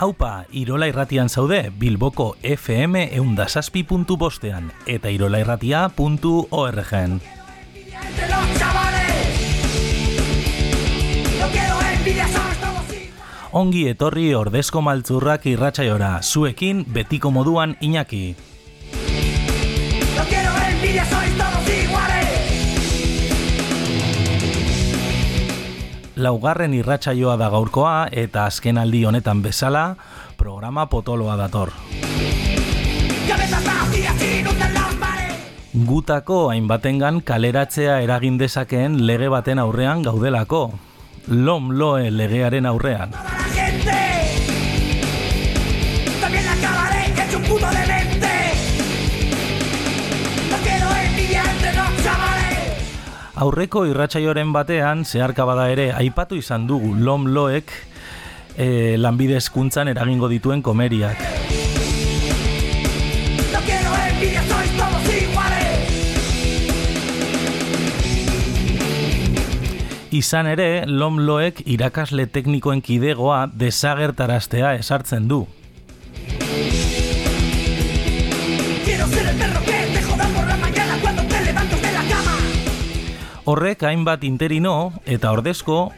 Haupa, Irola Irratian zaude, Bilboko FM eundasazpi puntu eta irolairratia.orgen. Ongi etorri ordezko maltzurrak irratsaiora, zuekin betiko moduan Iñaki. Laugarren irratsaioa da gaurkoa eta azken aldi honetan bezala programa potoloa dator. Gutako hainbatengan kaleratzea eragin dezakeen lege baten aurrean gaudelako. Lom loe legearen aurrean. Aurreko irratsaioren batean zeharka bada ere aipatu izan dugu Lom Loek e, lanbide hezkuntzan eragingo dituen komeriak. Izan ere, Lom Loek irakasle teknikoen kidegoa desagertaraztea esartzen du. Horrek hainbat interino eta ordezko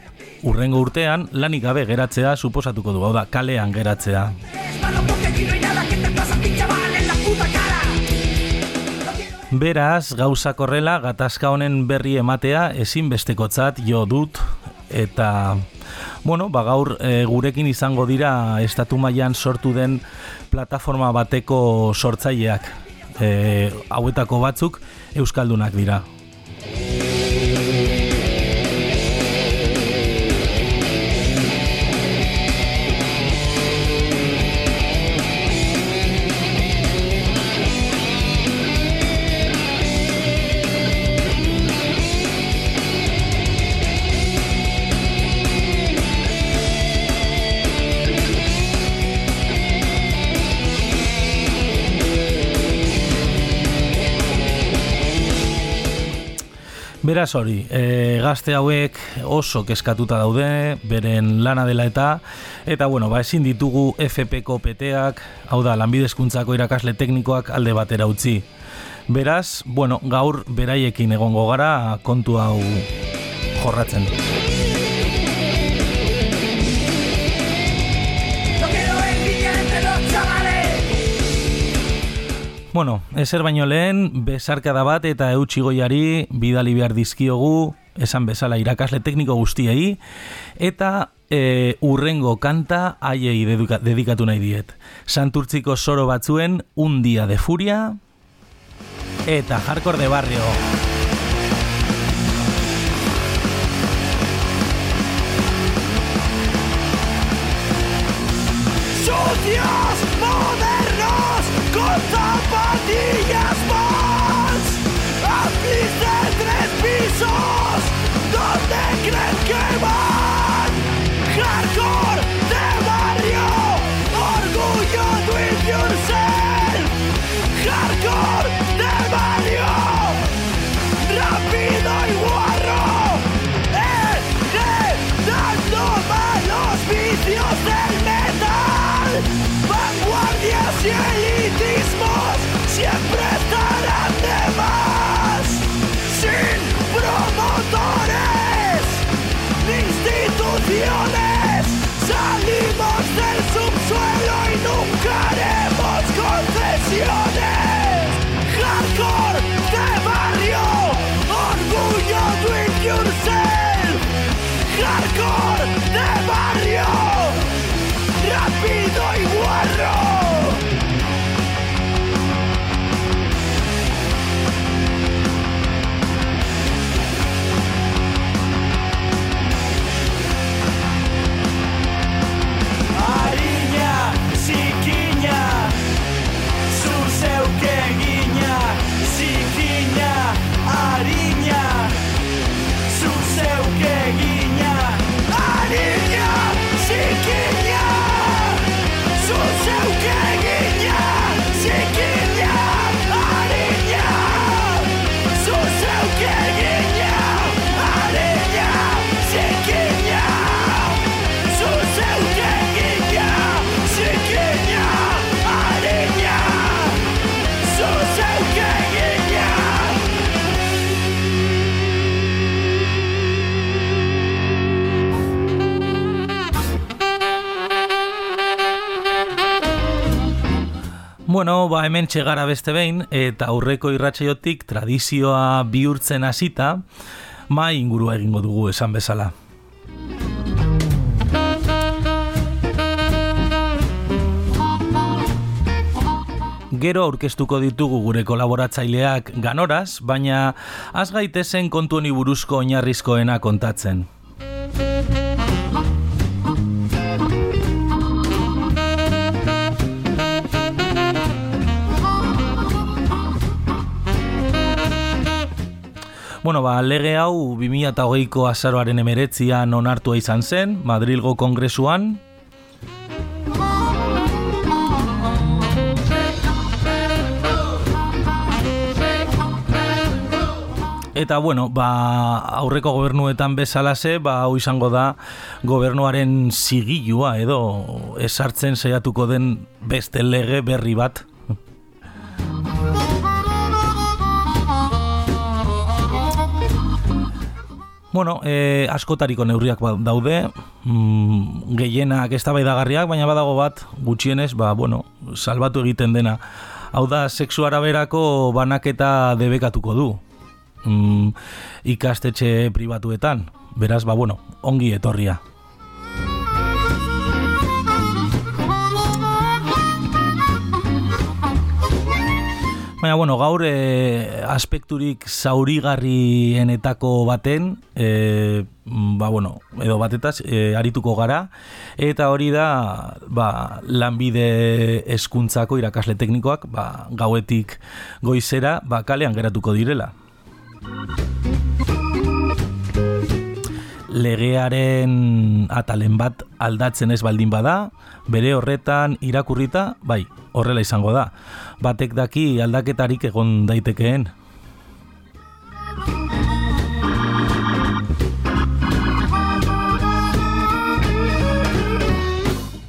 urrengo urtean lanik gabe geratzea suposatuko du, hau da, kalean geratzea. Beraz, gauza korrela, gatazka honen berri ematea ezinbestekotzat jo dut eta bueno, ba gaur e, gurekin izango dira estatu mailan sortu den plataforma bateko sortzaileak. E, hauetako batzuk euskaldunak dira. Música Beraz hori, e, gazte hauek oso keskatuta daude, beren lana dela eta, eta bueno, ba ezin ditugu FPko peteak, hau da, lanbidezkuntzako irakasle teknikoak alde batera utzi. Beraz, bueno, gaur beraiekin egongo gara kontu hau jorratzen. Bueno, ezer baino lehen, besarkada bat eta eutxigoiari bidali behar dizkiogu, esan bezala irakasle tekniko guztiei, eta e, urrengo kanta haiei dedikatu nahi diet. Santurtziko soro batzuen, un dia de furia, eta jarkor de barrio. Con días Bueno, ba, hemen txegara beste behin, eta aurreko irratxeiotik tradizioa bihurtzen hasita, mai ingurua egingo dugu esan bezala. Gero aurkeztuko ditugu gure kolaboratzaileak ganoraz, baina az gaitezen kontu honi buruzko oinarrizkoena kontatzen. Bueno, ba, lege hau 2008ko azaroaren emeretzian onartua izan zen, Madrilgo Kongresuan. Eta bueno, ba, aurreko gobernuetan bezalase, ba, hau izango da gobernuaren zigilua edo esartzen saiatuko den beste lege berri bat Bueno, e, askotariko neurriak ba, daude, mm, gehienak ez dagarriak, baina badago bat, gutxienez, ba, bueno, salbatu egiten dena. Hau da, sexu araberako banaketa debekatuko du, mm, ikastetxe pribatuetan, beraz, ba, bueno, ongi etorria. Baina, bueno, gaur e, aspekturik zaurigarrienetako baten, e, ba, bueno, edo batetaz, e, arituko gara, eta hori da, ba, lanbide eskuntzako irakasle teknikoak, ba, gauetik goizera, ba, kalean geratuko direla. Legearen atalen bat aldatzen ez baldin bada, bere horretan irakurrita, bai, horrela izango da. Batek daki aldaketarik egon daitekeen.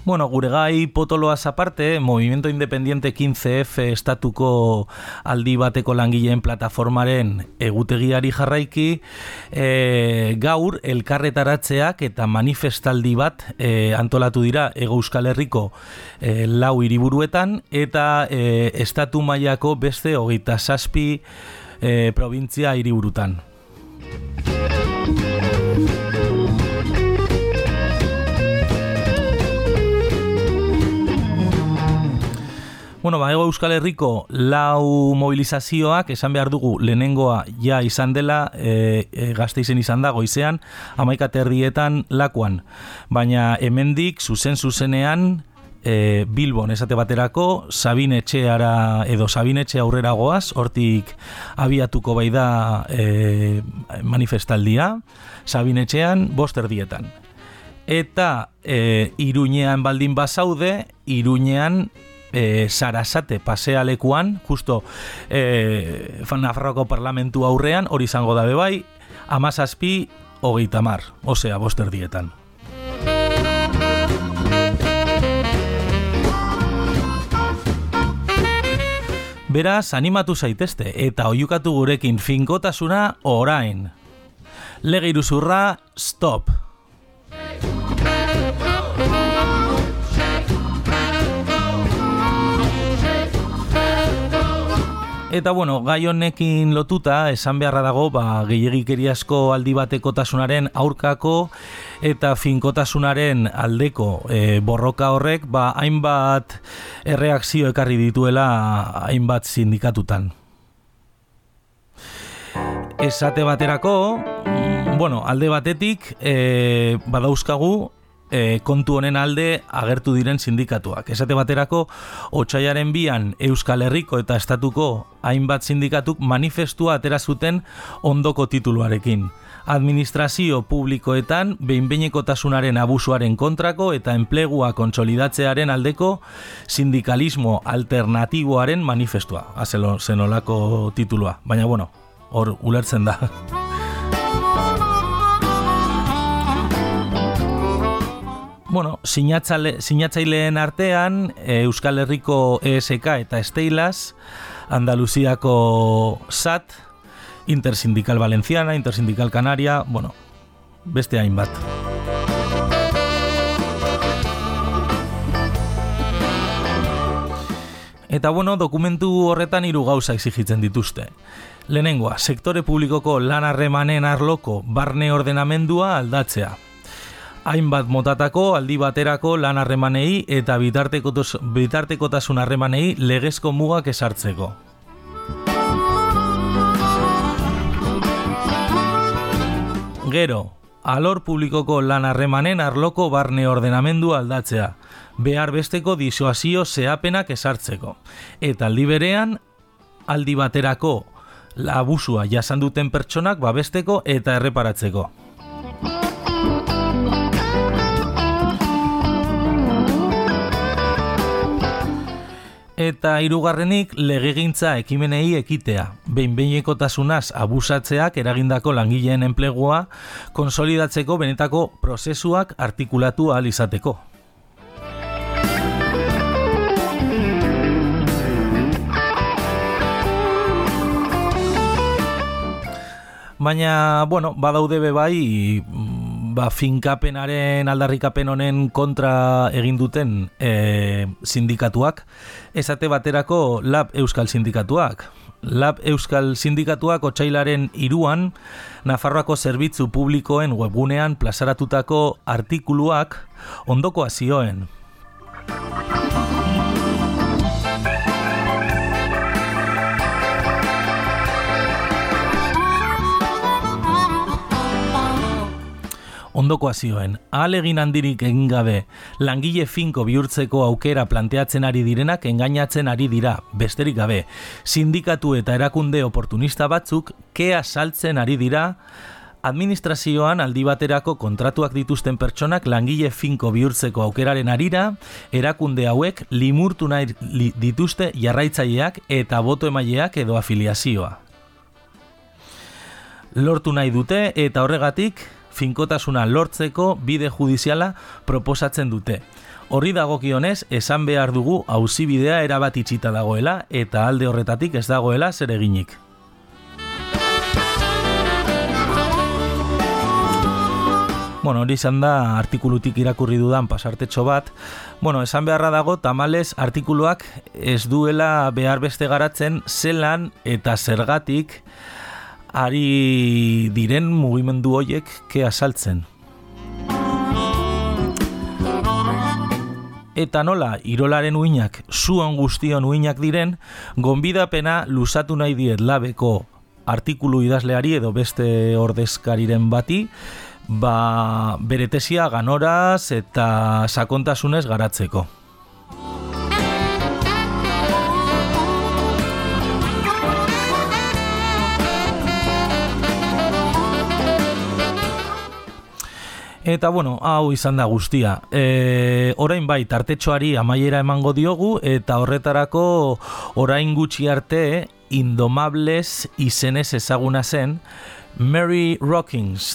Bueno, gure gai potoloaz aparte, Movimiento Independiente 15F estatuko aldi bateko langileen plataformaren egutegiari jarraiki, e, gaur elkarretaratzeak eta manifestaldi bat e, antolatu dira Ego Euskal Herriko e, lau hiriburuetan eta e, estatu mailako beste hogeita saspi e, provintzia hiriburutan. Bueno, ba, ego Euskal Herriko lau mobilizazioak, esan behar dugu, lehenengoa ja izan dela, e, e, gazte izen izan da, goizean, amaika terdietan lakuan. Baina hemendik zuzen zuzenean, e, Bilbon esate baterako, Sabine Etxeara edo Sabine Etxe aurrera goaz, hortik abiatuko bai da e, manifestaldia, Sabine Etxean, boster dietan. Eta e, Iruñean baldin bazaude, Iruñean e, Sarasate pasealekuan, justo e, Nafarroko parlamentu aurrean, hori izango dabe bai, amazazpi hogeita mar, osea, boster dietan. Beraz, animatu zaitezte eta oiukatu gurekin finkotasuna orain. Lege iruzurra, stop! Eta bueno, gai honekin lotuta esan beharra dago, ba gehiegikeriasko aldi batekotasunaren aurkako eta finkotasunaren aldeko e, borroka horrek ba hainbat erreakzio ekarri dituela hainbat sindikatutan. Esate baterako, mm, bueno, alde batetik e, badauzkagu e, kontu honen alde agertu diren sindikatuak. Esate baterako, otxaiaren bian Euskal Herriko eta Estatuko hainbat sindikatuk manifestua atera zuten ondoko tituluarekin. Administrazio publikoetan behinbeinekotasunaren abusuaren kontrako eta enplegua kontsolidatzearen aldeko sindikalismo alternatiboaren manifestua. Azelo zenolako titulua. Baina bueno, hor ulertzen da. Bueno, sinatzaileen artean eh, Euskal Herriko ESK eta Esteilas, Andaluziako SAT, Intersindical Valenciana, Intersindical Canaria, bueno, beste hainbat. Eta bueno, dokumentu horretan hiru gauza exigitzen dituzte. Lehenengoa, sektore publikoko lan harremanen arloko barne ordenamendua aldatzea. Hainbat motatako aldi baterako lan harremanei eta bitartekotasun harremanei legezko mugak esartzeko. Gero, alor publikoko lan harremanen arloko barne ordenamendu aldatzea, behar besteko disoazio zehapenak esartzeko. Eta aldi berean, aldi baterako labusua jasan duten pertsonak babesteko eta erreparatzeko. Eta hirugarrenik legegintza ekimenei ekitea. Behin behinekotasunaz abusatzeak eragindako langileen enplegua konsolidatzeko benetako prozesuak artikulatu ahal izateko. Baina, bueno, badaude be bai, ba, finkapenaren aldarrikapen honen kontra egin duten e, sindikatuak, esate baterako Lab Euskal Sindikatuak. Lab Euskal Sindikatuak otxailaren iruan, Nafarroako Zerbitzu Publikoen webgunean plazaratutako artikuluak ondoko zioen. Ondoko azioen, alegin handirik egin gabe, langile finko bihurtzeko aukera planteatzen ari direnak engainatzen ari dira, besterik gabe, sindikatu eta erakunde oportunista batzuk, kea saltzen ari dira, administrazioan aldi baterako kontratuak dituzten pertsonak langile finko bihurtzeko aukeraren arira, erakunde hauek limurtu nahi dituzte jarraitzaileak eta boto emaileak edo afiliazioa. Lortu nahi dute eta horregatik finkotasuna lortzeko bide judiziala proposatzen dute. Horri dagokionez, esan behar dugu auzibidea erabat itxita dagoela eta alde horretatik ez dagoela zer eginik. Bueno, hori izan da artikulutik irakurri dudan pasartetxo bat. Bueno, esan beharra dago, tamales artikuluak ez duela behar beste garatzen zelan eta zergatik ari diren mugimendu hoiek ke asaltzen. Eta nola, irolaren uinak, zuan guztion uinak diren, gonbidapena lusatu nahi diet labeko artikulu idazleari edo beste ordezkariren bati, ba, beretesia ganoraz eta sakontasunez garatzeko. Eta bueno, hau izan da guztia. E, orain bai, tartetxoari amaiera emango diogu, eta horretarako orain gutxi arte, indomables izenez ezaguna zen, Mary Rockings.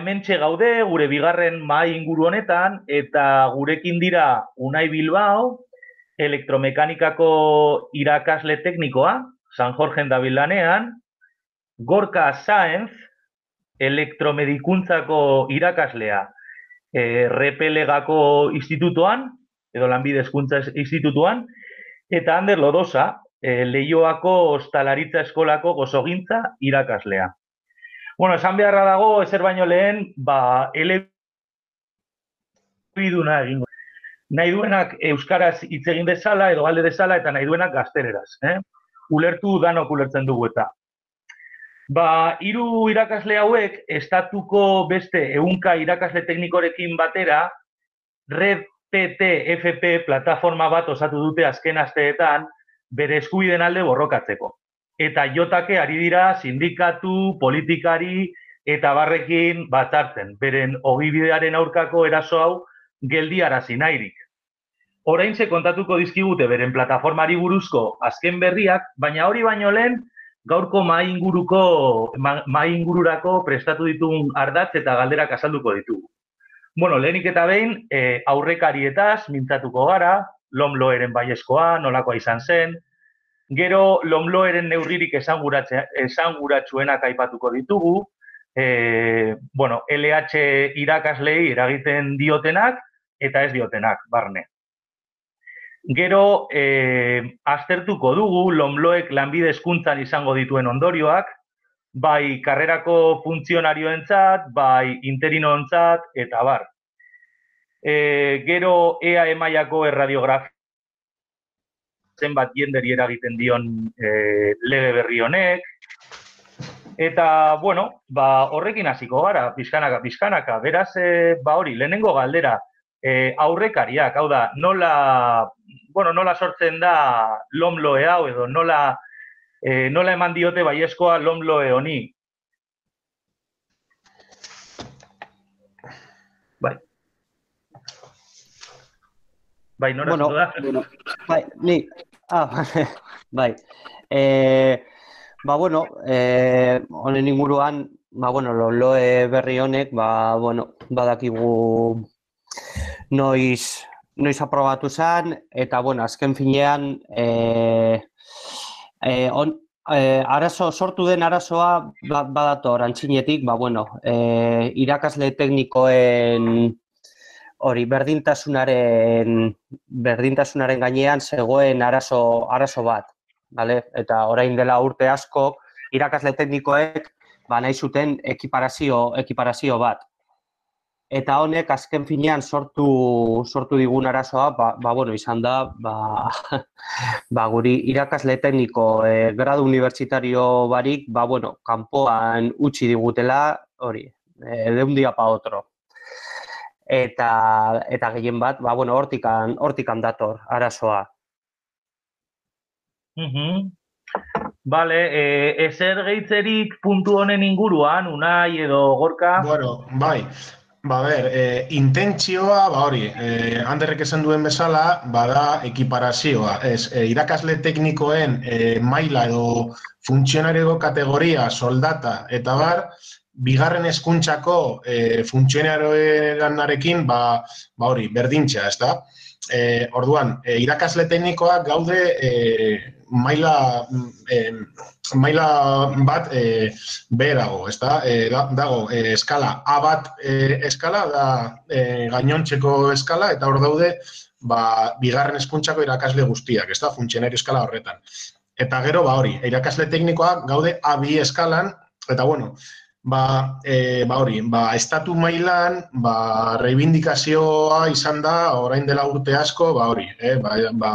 Ba, hemen gaude, gure bigarren mai inguru honetan, eta gurekin dira Unai Bilbao, elektromekanikako irakasle teknikoa, San Jorge Davilanean, Gorka Saenz, elektromedikuntzako irakaslea, e, Repelegako institutuan, edo lanbide eskuntza institutuan, eta Ander Lodosa, e, Leioako Ostalaritza Eskolako gozogintza irakaslea. Bueno, esan beharra dago, ezer baino lehen, ba, ele biduna egingo. Nahi duenak Euskaraz hitz egin bezala, edo galde bezala, eta nahi duenak gaztereraz. Eh? Ulertu danok ulertzen dugu eta. Ba, hiru irakasle hauek, estatuko beste ehunka irakasle teknikorekin batera, Red PT plataforma bat osatu dute azken asteetan bere eskubiden alde borrokatzeko. Eta jotake ari dira sindikatu, politikari eta barrekin batzartzen, beren ogibidearen aurkako eraso hau geldiarazi nahirik. Orain ze kontatuko dizkigute beren plataformari buruzko azken berriak, baina hori baino lehen gaurko mai inguruko mai ingururako prestatu ditugun ardatz eta galderak azalduko ditugu. Bueno, lehenik eta behin, e, aurrekarietaz mintzatuko gara, lomloeren baiezkoa, nolakoa izan zen, gero lomloeren neurririk esanguratsuenak aipatuko ditugu, e, bueno, LH irakaslei eragiten diotenak eta ez diotenak, barne. Gero, e, aztertuko dugu, lomloek lanbide eskuntzan izango dituen ondorioak, bai karrerako funtzionarioentzat, bai interinoentzat eta bar. E, gero EA emaiako erradiografia zenbat jenderi eragiten dion e, lege berri honek. Eta, bueno, ba, horrekin hasiko gara, pizkanaka, pizkanaka. Beraz, e, ba hori, lehenengo galdera, e, aurrekariak, hau da, nola, bueno, nola sortzen da lomloe hau edo nola e, nola eman diote baieskoa lomloe honi? Bai. Bai, nora bueno, da? Bueno, bai, ni. Ah, bai. Eh, ba, bueno, eh, honen inguruan, ba, bueno, lomloe berri honek, ba, bueno, badakigu noiz, noiz aprobatu zen, eta, bueno, azken finean, eh, E, on, e, arazo, sortu den arazoa ba, badator antxinetik, ba, bueno, e, irakasle teknikoen hori berdintasunaren berdintasunaren gainean zegoen arazo, arazo bat, vale? eta orain dela urte asko irakasle teknikoek ba, nahi zuten ekiparazio, ekiparazio bat eta honek azken finean sortu sortu digun arazoa, ba, ba bueno, izan da, ba, ba guri irakasle tekniko e, gradu unibertsitario barik, ba bueno, kanpoan utzi digutela, hori, e, de un día pa otro. Eta eta gehien bat, ba bueno, hortikan hortikan dator arazoa. Mhm. Vale, eh, ezer geitzerik puntu honen inguruan, unai edo gorka? Bueno, bai, Ba, ber, e, intentzioa, ba hori, e, handerrek esan duen bezala, bada ekiparazioa. Ez, e, irakasle teknikoen e, maila edo funtzionarego kategoria, soldata, eta bar, bigarren hezkuntzako e, funtzionarioenarekin, ba, ba hori, berdintza, ez da? E, orduan, e, irakasle teknikoak gaude e, maila, e, maila bat e, beherago, ez da? E, dago, e, eskala A bat e, eskala, da e, gainontzeko eskala, eta hor daude, ba, bigarren eskuntzako irakasle guztiak, ez da? Funtzionario eskala horretan. Eta gero, ba hori, irakasle teknikoak gaude A2 eskalan, eta bueno, ba, e, ba hori, ba, estatu mailan, ba, reivindikazioa izan da, orain dela urte asko, ba hori, eh, ba, ba,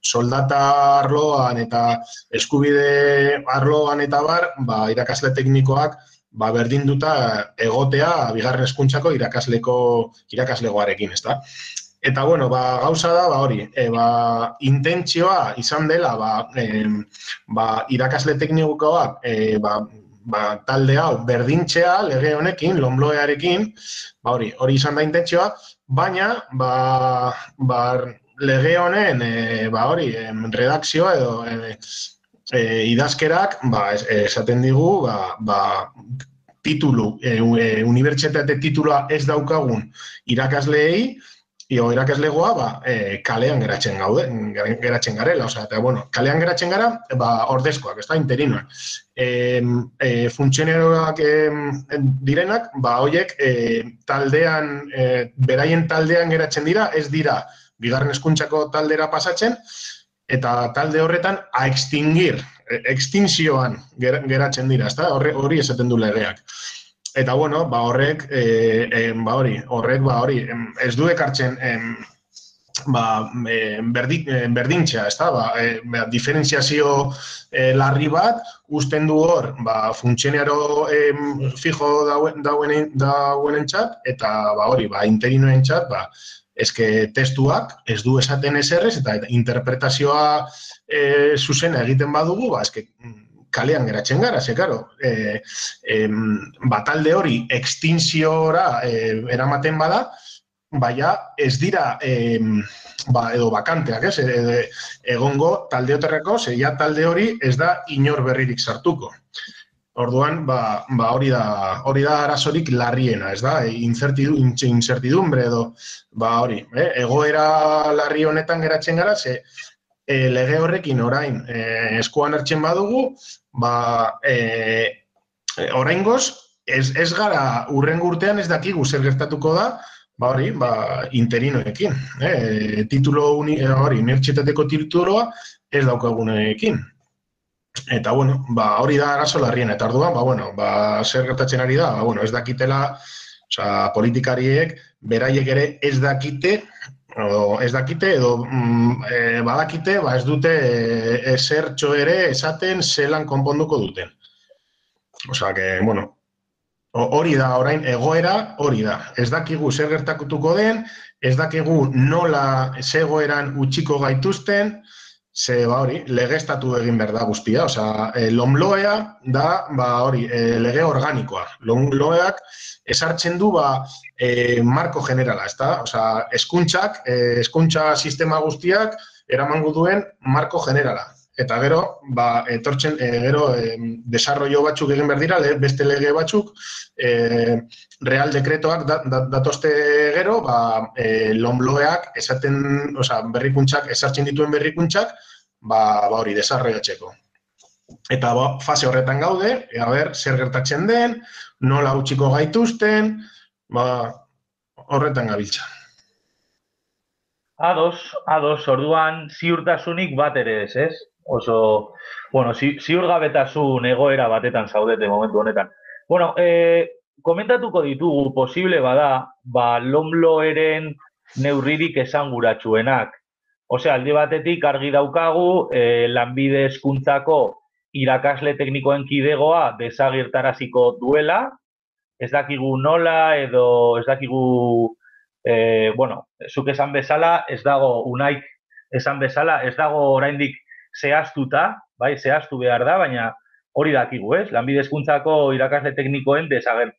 soldata arloan eta eskubide arloan eta bar, ba, irakasle teknikoak, ba, berdin duta egotea bigarren eskuntzako irakasleko irakaslegoarekin, ez da? Eta, bueno, ba, gauza da, ba, hori, e, ba, intentzioa izan dela, ba, e, ba, irakasle teknikoak, e, ba, ba, talde hau berdintzea lege honekin, lombloearekin, ba, hori, hori izan da intentzioa, baina ba, ba, lege honen e, ba, hori, redakzioa edo e, e, idazkerak ba, esaten digu ba, ba, titulu, e, e, unibertsitate titula ez daukagun irakasleei, Io, irakaslegoa, ba, e, kalean geratzen gaude, geratzen garela, osea, eta, bueno, kalean geratzen gara, ba, ordezkoak, ez da, interinoak. E, e, funtzioneroak e, direnak, ba, hoiek, e, taldean, e, beraien taldean geratzen dira, ez dira, bigarren eskuntzako taldera pasatzen, eta talde horretan, a extingir, e, extinzioan geratzen dira, ez da, hori esaten du legeak. Eta bueno, ba horrek, eh, eh, ba hori, horrek, ba hori, ez du ekartzen em, ba, eh, berdi, berdintxea, ez da, ba, ba, diferentziazio eh, larri bat, usten du hor, ba, funtsioniaro eh, fijo dauen, dauen, entxat, eta ba hori, ba, interinoen txat, ba, eske testuak ez du esaten eserrez, eta interpretazioa eh, zuzena egiten badugu, ba, eske kalean geratzen gara, ze, karo, e, e, batalde hori extinziora e, eramaten bada, baina ez dira e, ba, edo bakanteak, ez, e, egongo talde oterreko, ze ja talde hori ez da inor berririk sartuko. Orduan, ba, ba hori da hori da arazorik larriena, ez da? Incertidu, incertidumbre edo ba hori, eh? egoera larri honetan geratzen gara, ze e, lege horrekin orain e, eskuan hartzen badugu, ba, e, orain goz, ez, ez gara urren urtean ez dakigu zer gertatuko da, ba hori, ba, interinoekin. E, titulo uni, e, hori, mertxetateko tituloa ez daukagunekin. Eta, bueno, ba, hori da arazo larrien, eta arduan, ba, bueno, ba, zer gertatzen ari da, ba, bueno, ez dakitela, oza, politikariek, beraiek ere ez dakite, edo ez dakite, edo mm, e, badakite, ba ez dute e, esertxo ere esaten zelan konponduko duten. Osea, que, bueno, hori da, orain, egoera hori da. Ez dakigu zer gertakutuko den, ez dakigu nola zegoeran utxiko gaituzten, ze, ba hori, legestatu egin behar da guztia. Osea, e, lomloea da, ba hori, e, lege organikoa. Lomloeak esartzen du, ba, e, marko generala, ezta? Osea, eskuntzak, e, eskuntza sistema guztiak eramango duen marko generala. Eta gero, ba, etortzen, e, gero, e, desarrollo batzuk egin behar dira, beste lege batzuk, e, real dekretoak da, da, datoste gero, ba, e, lomloeak esaten, osea, berrikuntzak, esartzen dituen berrikuntzak, ba, ba hori, desarrollatzeko. Eta ba, fase horretan gaude, ea ber, zer gertatzen den, nola utziko gaituzten, ba, horretan gabiltza. Ados, ados, orduan ziurtasunik bat ere ez, ez? Oso, bueno, zi, ziurgabetasun egoera batetan zaudete momentu honetan. Bueno, e, komentatuko ditugu posible bada, ba, lomloeren neurririk esan guratxuenak. Osea, alde batetik argi daukagu, e, lanbide eskuntzako irakasle teknikoen kidegoa desagirtaraziko duela, ez dakigu nola edo ez dakigu e, bueno, zuk esan bezala, ez dago unaik esan bezala, ez dago oraindik zehaztuta, bai, zehaztu behar da, baina hori dakigu, ez? Lanbidezkuntzako irakasle teknikoen desager,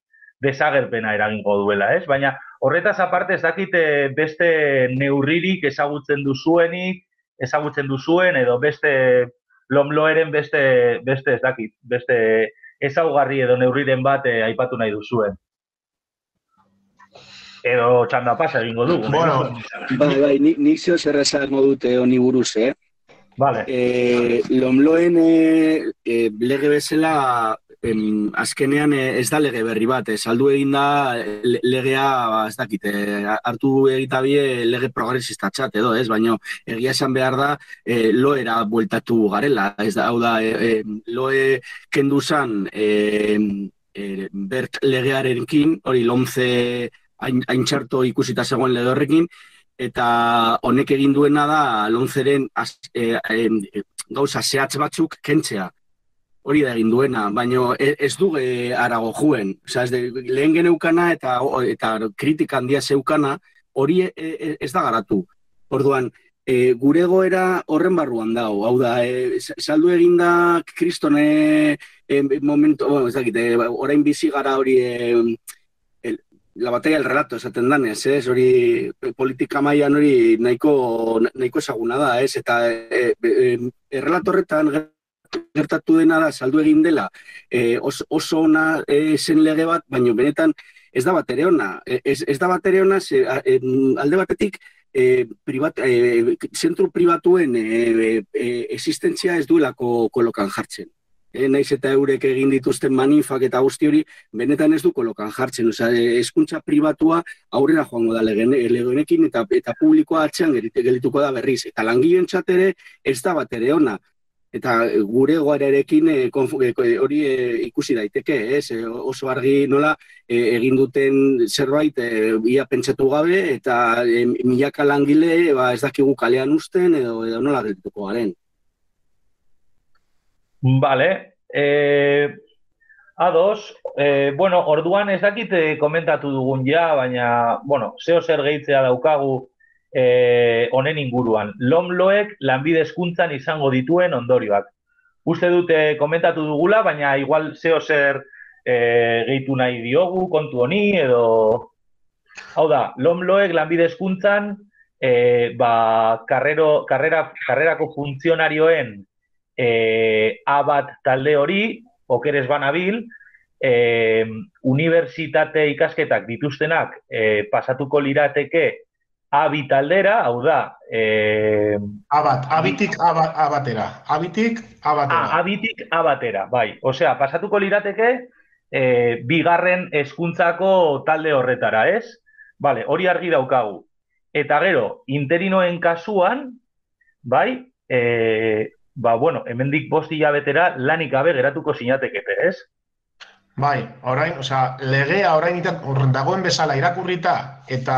desagerpena eragingo duela, ez? Baina horretaz aparte ez dakite beste neurririk ezagutzen duzuenik, ezagutzen duzuen edo beste lomloeren beste, beste ez dakit, beste ezaugarri edo neurriren bat eh, aipatu nahi duzuen. Edo txanda pasa egingo dugu. Bueno, bai, bai, nik, nik zio zer dute honi buruz, eh? Vale. Eh, lomloen eh, lege bezala em, azkenean ez da lege berri bat, eh, saldu egin da legea, ba, ez dakit, hartu egitabie lege progresista txat edo, ez, baina egia esan behar da eh, loera bueltatu garela, ez da, hau da, eh, eh, loe kendu zan eh, eh, bert legearekin, hori lomze hain, hain txarto ikusita zegoen lege horrekin, eta honek egin duena da lonzeren eh, eh, gauza zehatz batzuk kentzea hori da egin duena, baina e, ez du e, arago juen. Osa, ez de, lehen geneukana eta, eta kritika handia zeukana, hori e, e, ez da garatu. Orduan, e, gure goera horren barruan dago. Hau da, e, saldu egin da kristone e, momento, bueno, ez dakit, e, orain bizi gara hori e, la batalla del relato esaten danez, ez? Hori politika mailan hori nahiko, nahiko ezaguna da, ez? Eta e, e, horretan gertatu dena da, saldu egin dela, e, oso, ona e, zen lege bat, baina benetan ez da bat ere ona. E, ez, ez da bat ere ona, ze, a, e, alde batetik, e, privat, e, zentru pribatuen e, e, existentzia ez duelako kolokan jartzen e, naiz eta eurek egin dituzten manifak eta guzti hori, benetan ez du kolokan jartzen. Osea, eskuntza pribatua aurrera joango da legenekin eta eta publikoa atzean gelituko da berriz. Eta langileen txatere ez da bat ere ona. Eta gure goarerekin e, hori e, ikusi daiteke, ez? E, oso argi nola egin duten zerbait e, ia pentsatu gabe eta e, milaka langile ba, ez dakigu kalean usten edo, edo nola geldituko garen. Vale. Eh, ados, eh, bueno, orduan ez dakit eh, komentatu dugun ja, baina, bueno, zeo zer gehitzea daukagu eh, honen inguruan. Lomloek lanbide eskuntzan izango dituen ondorioak. Uste dute komentatu dugula, baina igual zeo zer eh, gehitu nahi diogu kontu honi, edo... Hau da, lomloek lanbide eskuntzan eh, ba, karrero, karrera, karrerako funtzionarioen e, A bat talde hori, okeres banabil, e, unibertsitate ikasketak dituztenak e, pasatuko lirateke A taldera, hau da... E, A bat, abitik A, bat, A batera. Abitik A batera. A, abitik A batera, bai. Osea, pasatuko lirateke e, bigarren hezkuntzako talde horretara, ez? Vale, hori argi daukagu. Eta gero, interinoen kasuan, bai, e, ba, bueno, hemendik bosti jabetera lanik gabe geratuko sinatekete, ez? Bai, orain, osea, legea orain horren dagoen bezala irakurrita eta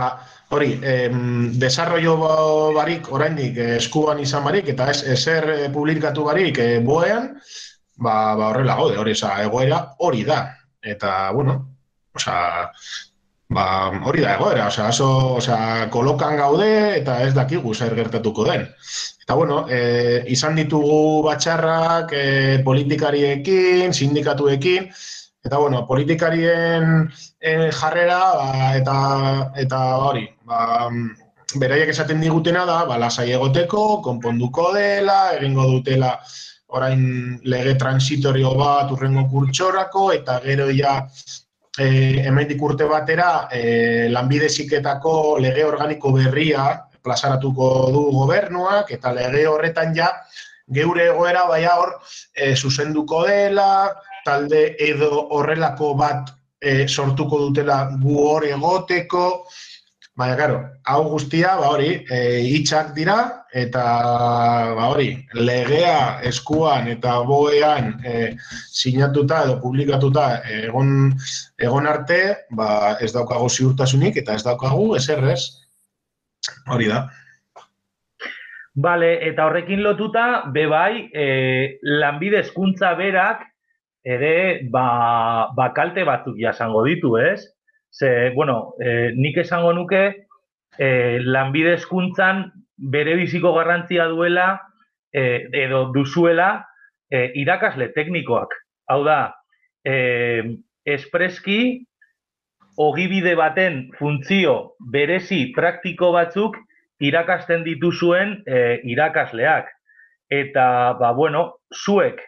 hori, em, desarrollo barik oraindik eskuan izan barik eta ez ezer eh, publikatu barik e, boean, ba, ba horrela gode, hori, osea, egoera hori da. Eta, bueno, osea, ba, hori da egoera, osea, oso, osea, kolokan gaude eta ez dakigu zer gertatuko den. Eta bueno, e, izan ditugu batxarrak e, politikariekin, sindikatuekin, eta bueno, politikarien e, jarrera ba, eta, eta hori, ba, beraiek esaten digutena da, ba, lasai egoteko, konponduko dela, egingo dutela orain lege transitorio bat urrengo kurtsorako, eta gero ja e, hemendik urte batera e, lanbideziketako lege organiko berria, plazaratuko du gobernuak eta lege horretan ja geure egoera baia hor e, zuzenduko dela, talde edo horrelako bat e, sortuko dutela gu hor egoteko, baina gero, hau guztia, ba hori, e, itxak dira, eta ba hori, legea eskuan eta boean e, sinatuta edo publikatuta egon, egon arte, ba ez daukago ziurtasunik eta ez daukagu eserrez, Hori da. Bale, eta horrekin lotuta, be bai, e, lanbide eskuntza berak, ere, ba, ba kalte batzuk jasango ditu, ez? Ze, bueno, e, nik esango nuke, e, lanbide eskuntzan bere biziko garrantzia duela, e, edo duzuela, e, irakasle teknikoak. Hau da, e, espreski, ogibide baten funtzio berezi praktiko batzuk irakasten dituzuen e, irakasleak. Eta, ba, bueno, zuek,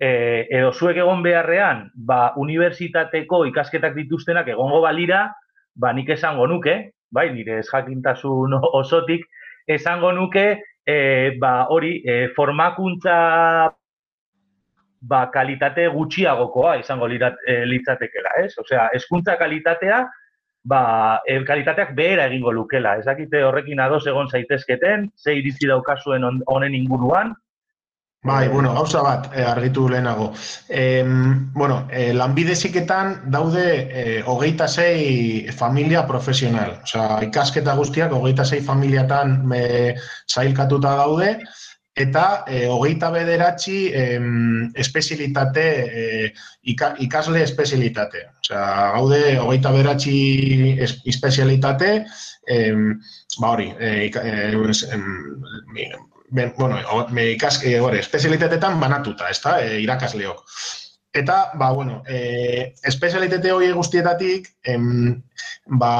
e, edo zuek egon beharrean, ba, unibertsitateko ikasketak dituztenak egongo balira, ba, nik esango nuke, bai, nire ez jakintasun osotik, esango nuke, e, ba, hori, e, formakuntza ba, kalitate gutxiagokoa izango lirat, e, litzatekela, ez? Osea, eskuntza kalitatea, ba, e, kalitateak behera egingo lukela. Ez dakite horrekin ados egon zaitezketen, ze iritzi daukazuen honen inguruan. Bai, bueno, gauza bat, e, argitu lehenago. E, bueno, e, lanbideziketan daude e, hogeita zei familia profesional. Osea, ikasketa guztiak hogeita zei familiatan me, zailkatuta daude, eta e, hogeita bederatzi em, espezialitate, e, ikasle espezialitate. Osea, gaude, hogeita bederatzi espezialitate, em, ba hori, e, em, ben, bueno, me ikas, e, gore, espezialitatetan banatuta, ez da, e, irakasleok. Eta, ba, bueno, e, espezialitate hori guztietatik, em, ba,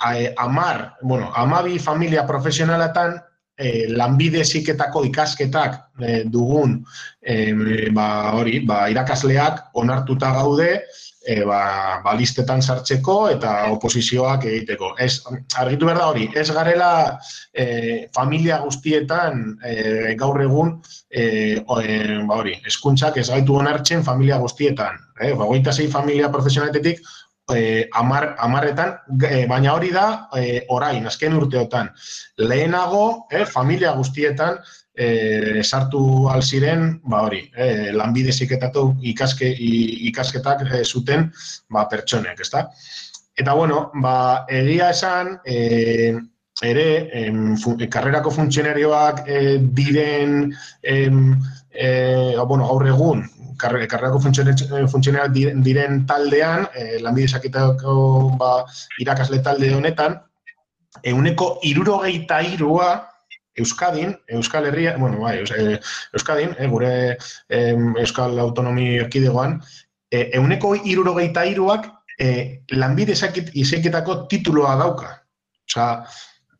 a, amar, bueno, amabi familia profesionalatan e, lanbide ziketako ikasketak e, dugun e, ba, hori, ba, irakasleak onartuta gaude e, ba, balistetan sartzeko eta oposizioak egiteko. Ez, argitu behar da hori, ez garela e, familia guztietan e, gaur egun e, o, e, ba, hori, eskuntzak ez gaitu onartzen familia guztietan. E, ba, zei familia profesionaletetik eh, amar, amarretan, eh, baina hori da eh, orain, azken urteotan. Lehenago, eh, familia guztietan, eh, sartu alziren, ba hori, eh, lanbide ziketatu ikaske, ikasketak eh, zuten ba, pertsonek, ezta? Eta bueno, ba, egia esan, eh, ere, em, fu, karrerako funtzionarioak eh, diren, em, eh, bueno, gaur egun, karrerako funtzionera diren taldean, e, lanbide saketako ba, irakasle talde honetan, euneko irurogeita irua, Euskadin, Euskal Herria, bueno, bai, eh, Euskadin, e, gure e, Euskal Autonomi Erkidegoan, e, euneko irurogeita iruak e, lanbide izeketako tituloa dauka. Osa,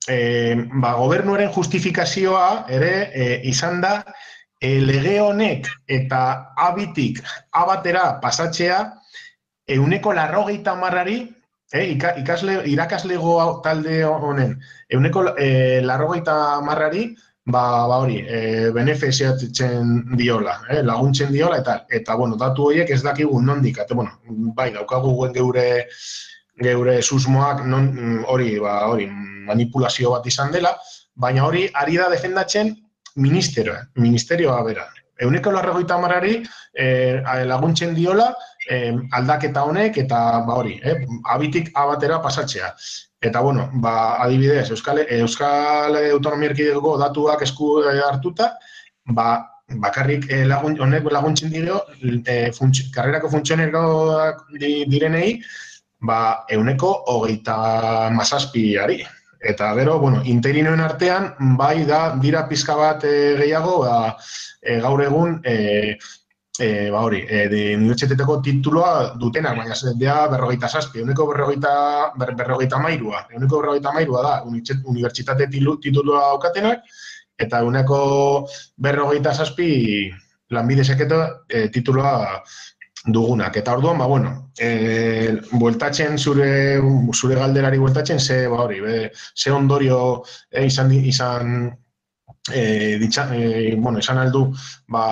e, ba, gobernuaren justifikazioa ere e, izan da e, lege honek eta abitik abatera pasatzea euneko larrogeita marrari, e, ikasle, irakaslego talde honen, euneko e, larrogeita marrari, ba, ba hori, e, benefiziatzen diola, e, laguntzen diola, eta, eta bueno, datu horiek ez dakigu nondik, eta, bueno, bai, daukagu geure, geure susmoak non, hori, ba, hori, manipulazio bat izan dela, baina hori ari da defendatzen ministerioa, ministerioa bera. Euneko larregoita marari eh, laguntzen diola eh, aldaketa honek eta ba hori, eh, abitik abatera pasatzea. Eta bueno, ba, adibidez, Euskal, Euskal Autonomia Erkidego datuak esku hartuta, ba, bakarrik eh, lagun, honek laguntzen dio eh, funtz, karrerako funtzioneroak direnei, ba, euneko hogeita mazazpiari. Eta gero, bueno, interinoen artean, bai da, dira pizka bat e, gehiago, ba, e, gaur egun, e, e, ba hori, e, de unibertsiteteko tituloa dutenak, baina dira berrogeita zazpi, uneko berrogeita, ber, berrogeita mairua, uneko berrogeita mairua da, unibertsitate tituloa aukatenak, eta uneko berrogeita zazpi lanbide seketo e, tituloa dugunak. Eta orduan, ba, bueno, e, bueltatzen zure, zure galderari bueltatzen, ze, ba, hori, be, ze ondorio e, izan, izan e, ditza, e, bueno, izan aldu, ba,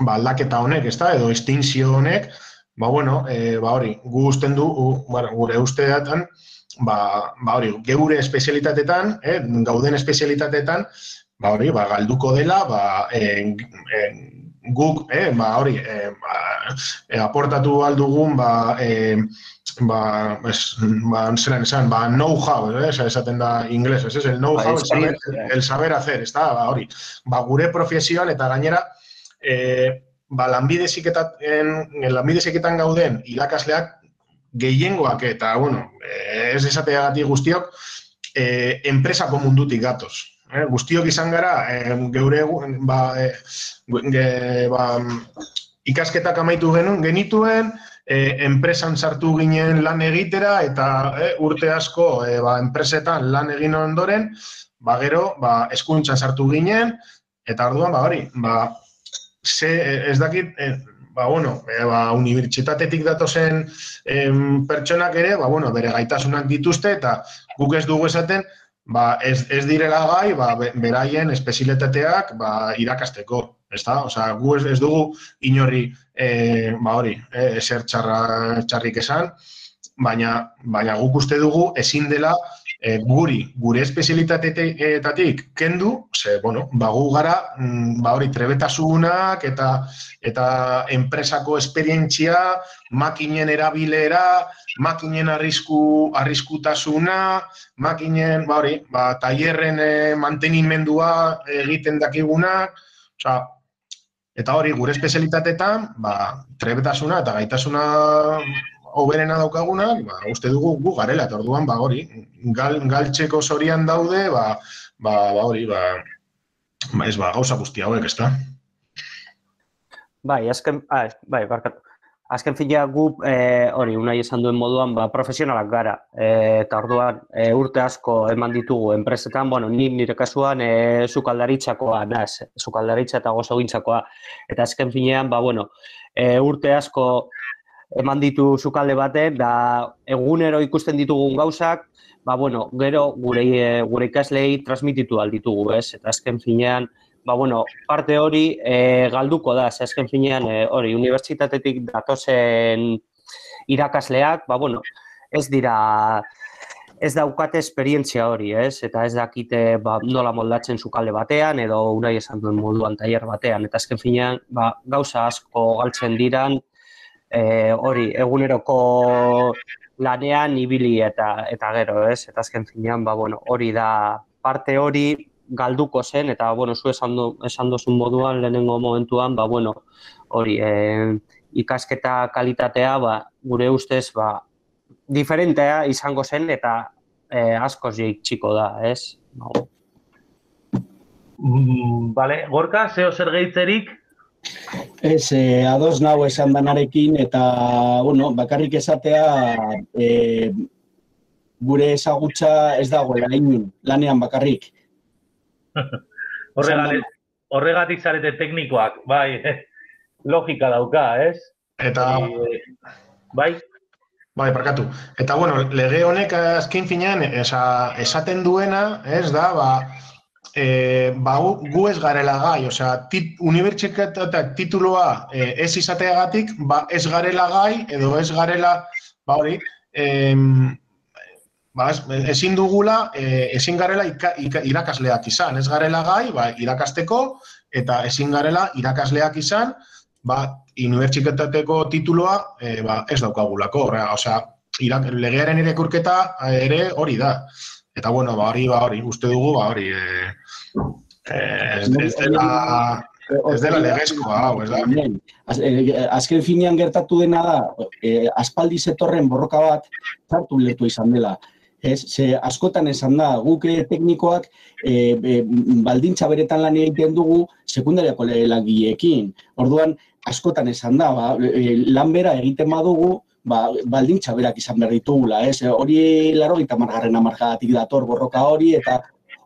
ba, aldaketa honek, ez da, edo extinzio honek, ba, bueno, e, ba, hori, gu usten du, u, bueno, gure usteatan, ba, ba, hori, geure espezialitatetan, eh, gauden espezialitatetan, ba, hori, ba, galduko dela, ba, e, e, guk, eh, ba, hori, eh, ba, eh, aportatu aldugun, ba, eh, ba, es, ba, zelan esan, ba, know-how, eh, esaten da ingles, ez, el know-how, el, saber, el saber hacer, ez da, ba, hori, ba, gure profesioan eta gainera, eh, ba, lanbide ziketan, ziketan gauden, irakasleak, gehiengoak eta, bueno, eh, ez esateagatik guztiok, eh, enpresako mundutik gatoz, eh, guztiok izan gara, eh, geure ba, eh, ge, ba, ikasketak amaitu genuen, genituen, eh, enpresan sartu ginen lan egitera, eta eh, urte asko eh, ba, enpresetan lan egin ondoren, ba, gero, ba, eskuntzan sartu ginen, eta orduan, ba, hori, ba, ze, ez dakit, eh, ba, bueno, e, ba, unibertsitatetik datozen em, pertsonak ere, ba, bueno, bere gaitasunak dituzte, eta guk ez dugu esaten, ba, ez, ez direla gai, ba, beraien espezialitateak ba, irakasteko. Ez da? Osa, gu ez, ez dugu inorri e, ba, hori, e, txarra, txarrik esan, baina, baina guk uste dugu ezin dela e, guri, gure espezialitateetatik kendu, ze, bueno, ba, gu gara, mm, ba, hori, trebetasunak eta, eta enpresako esperientzia, makinen erabilera, makinen arrisku, arriskutasuna, makinen, ba, hori, ba, taierren e, mantenimendua egiten dakigunak, oza, eta hori, gure espezialitateetan, ba, trebetasuna eta gaitasuna oberena daukagunak, ba, uste dugu gu garela, eta orduan, ba, hori, gal, galtzeko zorian daude, ba, ba, ba hori, ba, ba, ez, ba, gauza guzti hauek, ez da? Bai, azken, ah, bai, barkatu. azken fila gu, e, hori, unai esan duen moduan, ba, profesionalak gara. E, eta orduan, e, urte asko eman ditugu enpresetan, bueno, ni nire kasuan, e, zukaldaritzakoa, naz, zukaldaritza eta gozo gintzakoa. Eta azken finean, ba, bueno, e, urte asko eman ditu zukalde baten, da egunero ikusten ditugun gauzak, ba, bueno, gero gure, gure ikaslei transmititu alditugu, ez? Eta azken finean, ba, bueno, parte hori e, galduko da, zehazken finean, e, hori, unibertsitatetik datozen irakasleak, ba, bueno, ez dira, ez daukate esperientzia hori, ez? Eta ez dakite ba, nola moldatzen zukalde batean, edo unai esan duen moduan tailer batean. Eta azken finean, ba, gauza asko galtzen diran, e, hori, eguneroko lanean ibili eta eta gero, ez? Eta azken finean, ba, bueno, hori da parte hori galduko zen, eta, bueno, zu esan, do, esan dozun moduan, lehenengo momentuan, ba, bueno, hori, e, ikasketa kalitatea, ba, gure ustez, ba, diferentea izango zen, eta e, asko jeik txiko da, ez? No. Mm, vale, gorka, zeo zer gehitzerik? Ez, eh, ados nau esan danarekin, eta, bueno, bakarrik esatea, eh, gure ezagutza ez dagoela, lanean bakarrik. horregatik, horregatik zarete teknikoak, bai, logika dauka, ez? Eta... bai? Bai, parkatu. Eta, bueno, lege honek azken finean, esa, esaten duena, ez da, ba, e, ba, gu ez garela gai, osea, tit, unibertsitateak tituloa e, ez izateagatik, ba, ez garela gai, edo ez garela, ba, hori, em, ba, ezin dugula, e, ezin garela irakasleak izan. Ez garela gai, ba, irakasteko, eta ezin garela irakasleak izan, ba, unibertsitateteko tituloa e, ba, ez daukagulako. Osea, irak, legearen ere ere hori da. Eta, bueno, ba, hori, ba, hori, uste dugu, ba, hori, e, ez, ez dela... Ez dela legezko, hau, ez da? Azken finean gertatu dena da, eh, aspaldi zetorren borroka bat, zartu letu izan dela ez? Ze askotan esan da, guk teknikoak e, e, baldintza beretan lan egiten dugu sekundariako langieekin. Orduan, askotan esan da, ba, lan bera egiten badugu, ba, baldintza berak izan behar ditugula, ez? Hori laro gita margarren amargatik dator borroka hori, eta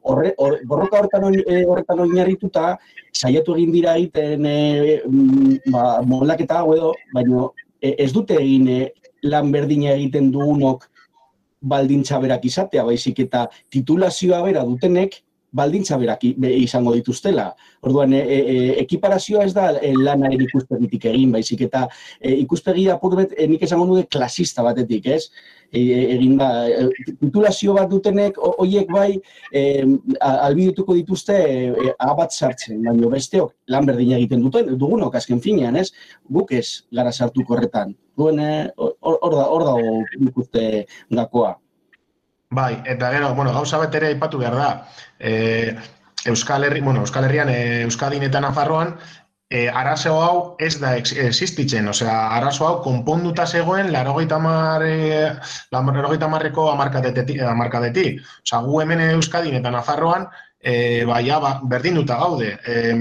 horre, borroka horretan, horretan oinarrituta, saiatu egin dira egiten e, ba, moldaketa hau edo, baina ez dute egin lan berdina egiten dugunok baldintza berak izatea, baizik eta titulazioa bera dutenek baldintza berak izango dituztela. Orduan, e, e, e, ekiparazioa ez da e, lana ikuspegitik egin, baizik eta e, ikuspegi apurbet e, nik esango nude klasista batetik, ez? E, egin da, titulazio bat dutenek, hoiek bai, e, albidutuko dituzte e, abat sartzen, baina besteok lan berdina egiten duten, dugunok azken finean, ez? Guk ez gara sartuko horretan. Duen, hor da, hor da, ikuste gakoa. Bai, eta gero, bueno, gauza bat ere aipatu behar da. E, Euskal Herri, bueno, Euskal Herrian, e, Euskadin eta Nafarroan, e, arazo hau ez da existitzen, osea, arazo hau konponduta zegoen larogeita marre, marreko amarkadetik. Osea, gu hemen Euskadin eta Nafarroan, e, bai, ba, berdinduta gaude. E,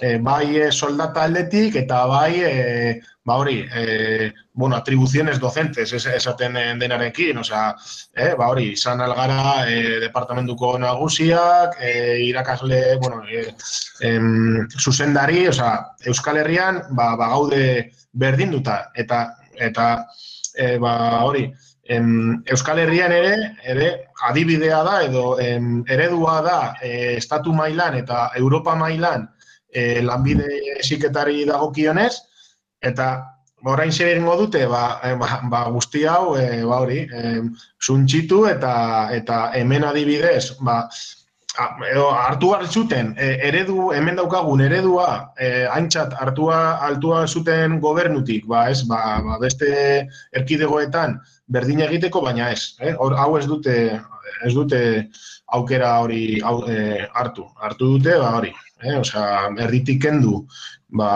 e, bai soldata aldetik eta bai e, ba hori, e, bueno, atribuciones docentes esaten denarekin, osea, eh, ba hori, izan algara e, departamentuko nagusiak, e, irakasle, bueno, e, em, zuzendari, osea, Euskal Herrian, ba, ba gaude berdinduta, eta, eta e, ba hori, em, Euskal Herrian ere, ere adibidea da, edo em, eredua da, e, estatu mailan eta Europa mailan, e, lanbide esiketari dagokionez, eta orain zer egingo dute, ba, e, ba, ba, guzti hau, e, ba hori, e, zuntxitu eta, eta hemen adibidez, ba, edo hartu behar zuten, e, eredu, hemen daukagun eredua, e, haintzat hartua altua zuten gobernutik, ba, ez, ba, ba, beste erkidegoetan berdin egiteko, baina ez, eh? hau ez dute, ez dute aukera hori hau, e, hartu, hartu dute, ba, hori, eh? Osea, erditik kendu, ba,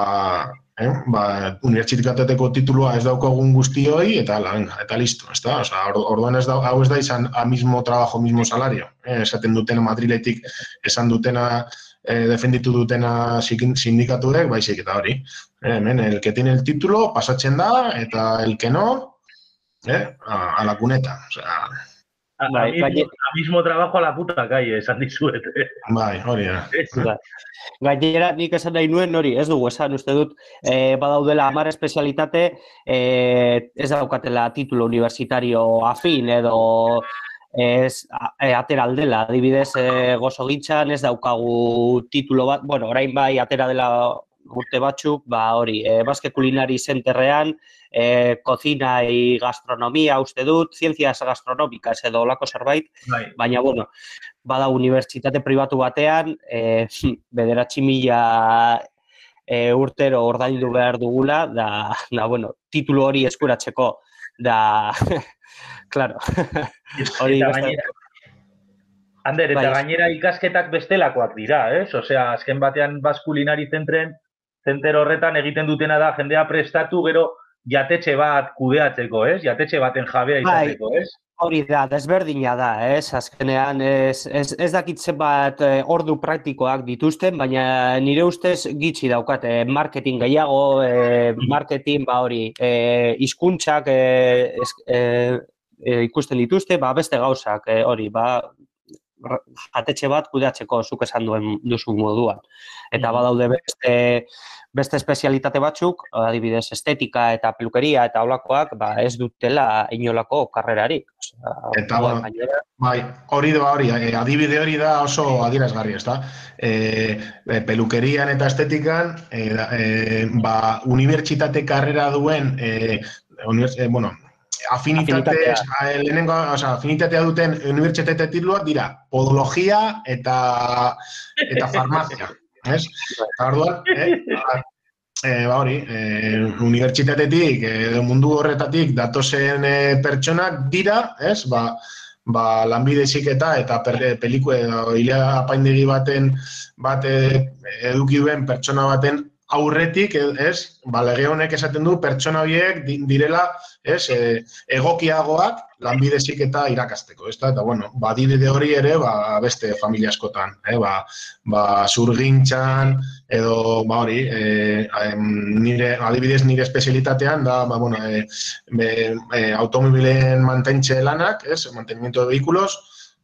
eh? ba, unibertsitateteko titulua ez daukagun guztioi, eta la, venga, eta listo, ez da? Osa, orduan ez da, hau ez da izan a mismo trabajo, mismo salario. Eh? Esaten dutena Madriletik, esan dutena, eh, defenditu dutena sindikatuek, baizik eta hori. Eh, hemen, el que tiene el título, pasatzen da, eta el que no, eh? a, a la cuneta. O sea, Bai, a, mismo, a mismo trabajo a la puta calle, esan dizuet. Bai, hori da. Bai. Gainera, nik esan nahi nuen, hori, ez dugu esan, uste dut, e, badaudela amar espezialitate, e, ez daukatela titulo universitario afin, edo ez e, atera aldela, adibidez, e, gozo gintxan, ez daukagu titulo bat, bueno, orain bai, atera dela urte batzuk, ba hori, e, Baske Kulinari Zenterrean, e, cocina y gastronomia uste dut, ciencias gastronómicas edo lako zerbait, bai. baina, bueno, bada unibertsitate pribatu batean, e, bederatzi mila e, urtero ordaindu behar dugula, da, da, bueno, titulu hori eskuratzeko, da, claro, hori Ander, eta bai. gainera ikasketak bestelakoak dira, ez? Osea, azken batean baskulinari zentren, zenter horretan egiten dutena da jendea prestatu, gero jatetxe bat kudeatzeko, ez? Jatetxe baten jabea bai, izateko, ez? Hori da, desberdina da, ez? Azkenean, ez, ez, ez dakitzen bat eh, ordu praktikoak dituzten, baina nire ustez gitxi daukate marketing gehiago, eh, marketing, ba hori, eh, izkuntzak eh, eh, eh, ikusten dituzte, ba beste gauzak, eh, hori, ba jatetxe bat kudeatzeko zuk esan duen duzu moduan. Eta mm. badaude beste beste espezialitate batzuk, adibidez estetika eta pelukeria eta holakoak, ba ez dutela inolako karrerarik. Osea, eta ba, bai, hori da hori, eh, adibide hori da oso adierazgarri, ezta? Eh, pelukerian eta estetikan, eh, eh, ba unibertsitate karrera duen eh, univers, eh, bueno, afinitate, eh, lehenengo, o sea, afinitatea duten unibertsitate tituluak dira podologia eta eta farmazia. Ez? Eta orduan, eh, eh, ba hori, eh, unibertsitatetik, edo mundu horretatik datozen eh, pertsonak dira, ez? Ba, ba lanbide ziketa eta per, peliku edo apaindegi baten bat eduki duen pertsona baten aurretik, ez, ba, lege honek esaten du pertsona horiek direla, ez, e, egokiagoak lanbidezik eta irakasteko, ez da, eta, bueno, ba, hori ere, ba, beste familia askotan, eh, ba, ba, zurgintxan, edo, ba, hori, e, nire, adibidez nire espezialitatean, da, ba, bueno, e, be, e, automobilen mantentxe lanak, ez, mantenimiento de vehículos,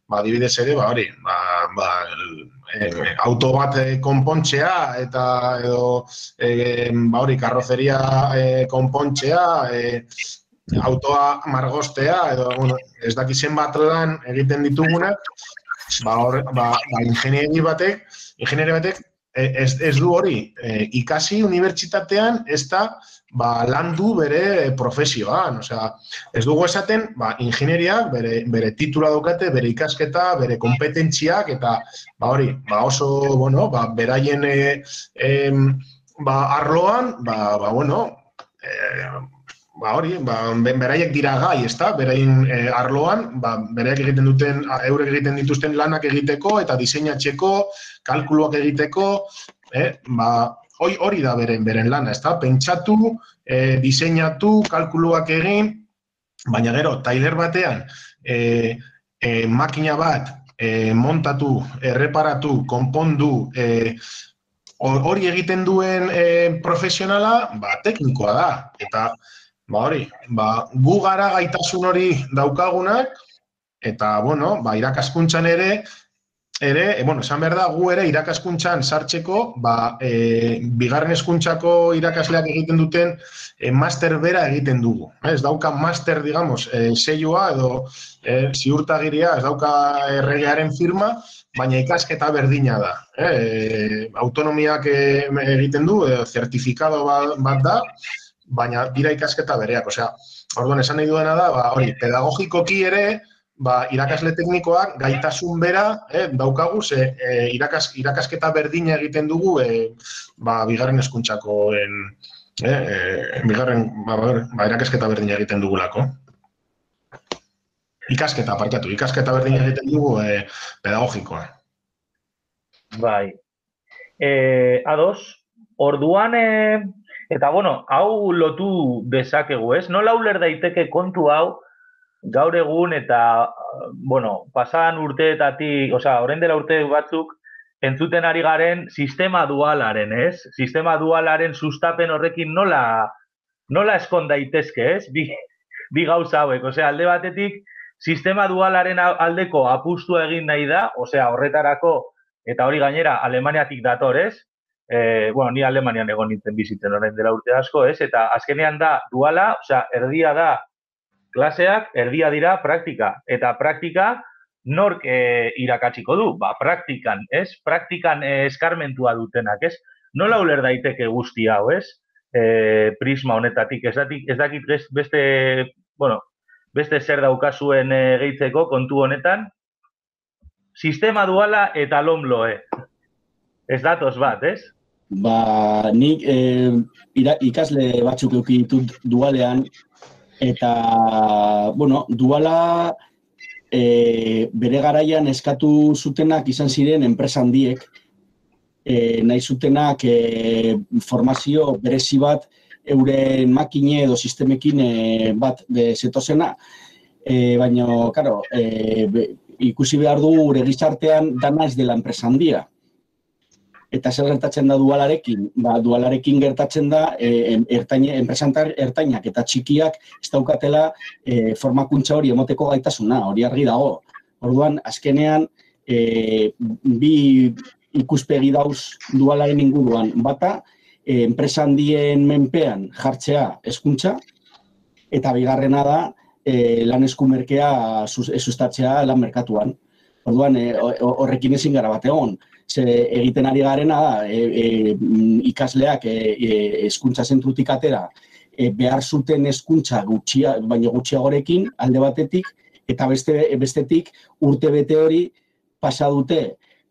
ba, adibidez ere, ba, hori, ba, ba, e, auto bat e, konpontzea eta edo e, ba, hori, karrozeria e, konpontzea, e, autoa margostea, edo, bueno, ez dakizen bat lan egiten ditugunak, ba, hor, ba, ba ingenieri batek, ingenieri batek, ez, ez du hori, e, ikasi unibertsitatean ez da, ba, landu bere profesioan, osea, ez dugu esaten, ba, ingenieria bere, bere titula daukate, bere ikasketa, bere kompetentziak, eta, ba, hori, ba, oso, bueno, ba, beraien, e, e, ba, arloan, ba, ba, bueno, e, ba, hori, ba, beraiek dira gai, ezta, beraien e, arloan, ba, beraiek egiten duten, eurek egiten dituzten lanak egiteko, eta diseinatzeko, kalkuluak egiteko, eh, ba, hoi hori da beren beren lana, ezta? Pentsatu, e, diseinatu, kalkuluak egin, baina gero tailer batean e, e, makina bat e, montatu, erreparatu, konpondu, e, hori egiten duen e, profesionala, ba, teknikoa da. Eta, ba, hori, ba, gu gara gaitasun hori daukagunak, eta, bueno, ba, irakaskuntzan ere, ere, e, bueno, esan behar da, gu ere irakaskuntzan sartzeko, ba, e, bigarren eskuntzako irakasleak egiten duten e, master bera egiten dugu. Ez dauka master, digamos, e, seioa edo e, ziurtagiria, ez dauka erregearen firma, baina ikasketa berdina da. E, autonomiak egiten du, e, zertifikado bat, da, baina dira ikasketa bereak. Osea, orduan, esan nahi duena da, ba, hori, pedagogikoki ere, ba, irakasle teknikoak gaitasun bera eh, daukagu, ze eh, irakas, irakasketa berdina egiten dugu eh, ba, bigarren eskuntzako en, eh, eh, bigarren ba, ba, irakasketa berdina egiten dugulako. Ikasketa, parkatu, ikasketa berdina egiten dugu eh, pedagogikoa. Bai. Eh, ados, orduan eh, Eta, bueno, hau lotu dezakegu, ez? Nola uler daiteke kontu hau, gaur egun eta, bueno, pasan urteetatik, osea, orain dela urte batzuk, entzuten ari garen sistema dualaren, ez? Sistema dualaren sustapen horrekin nola, nola eskon daitezke, ez? Bi, bi gauza hauek, osea, alde batetik, sistema dualaren aldeko apustu egin nahi da, osea, horretarako, eta hori gainera, Alemaniatik dator, ez? e, bueno, ni Alemanian egon nintzen bizitzen orain dela urte asko, ez? Eta azkenean da duala, osea, erdia da klaseak, erdia dira praktika. Eta praktika nork e, irakatsiko du? Ba, praktikan, ez? Praktikan e, eskarmentua dutenak, ez? Nola uler daiteke guzti hau, ez? E, prisma honetatik, ez dakit, ez dakit beste, bueno, beste zer daukazuen e, gehitzeko kontu honetan, sistema duala eta lomloe. Ez datoz bat, ez? Ba, nik e, ikasle batzuk euki ditut dualean, eta, bueno, duala e, bere garaian eskatu zutenak izan ziren enpresa handiek, e, nahi zutenak e, formazio berezi bat euren makine edo sistemekin e, bat de zetozena, e, baina, karo, e, ikusi behar du gure gizartean dana ez dela enpresa handia eta zer gertatzen da dualarekin? Ba, dualarekin gertatzen da e, enpresantar ertainak eta txikiak ez daukatela e, formakuntza hori emoteko gaitasuna, hori argi dago. Orduan, azkenean, e, bi ikuspegi dauz dualaren inguruan. Bata, e, enpresa handien menpean jartzea eskuntza, eta bigarrena da, e, lan eskumerkea sustatzea lan merkatuan. Orduan, e, horrekin ezin gara bat egon ze egiten ari garena da, e, e, ikasleak e, e, eskuntza zentrutik atera, e, behar zuten eskuntza gutxia, baina gutxiagorekin alde batetik, eta beste, bestetik urte bete hori pasa dute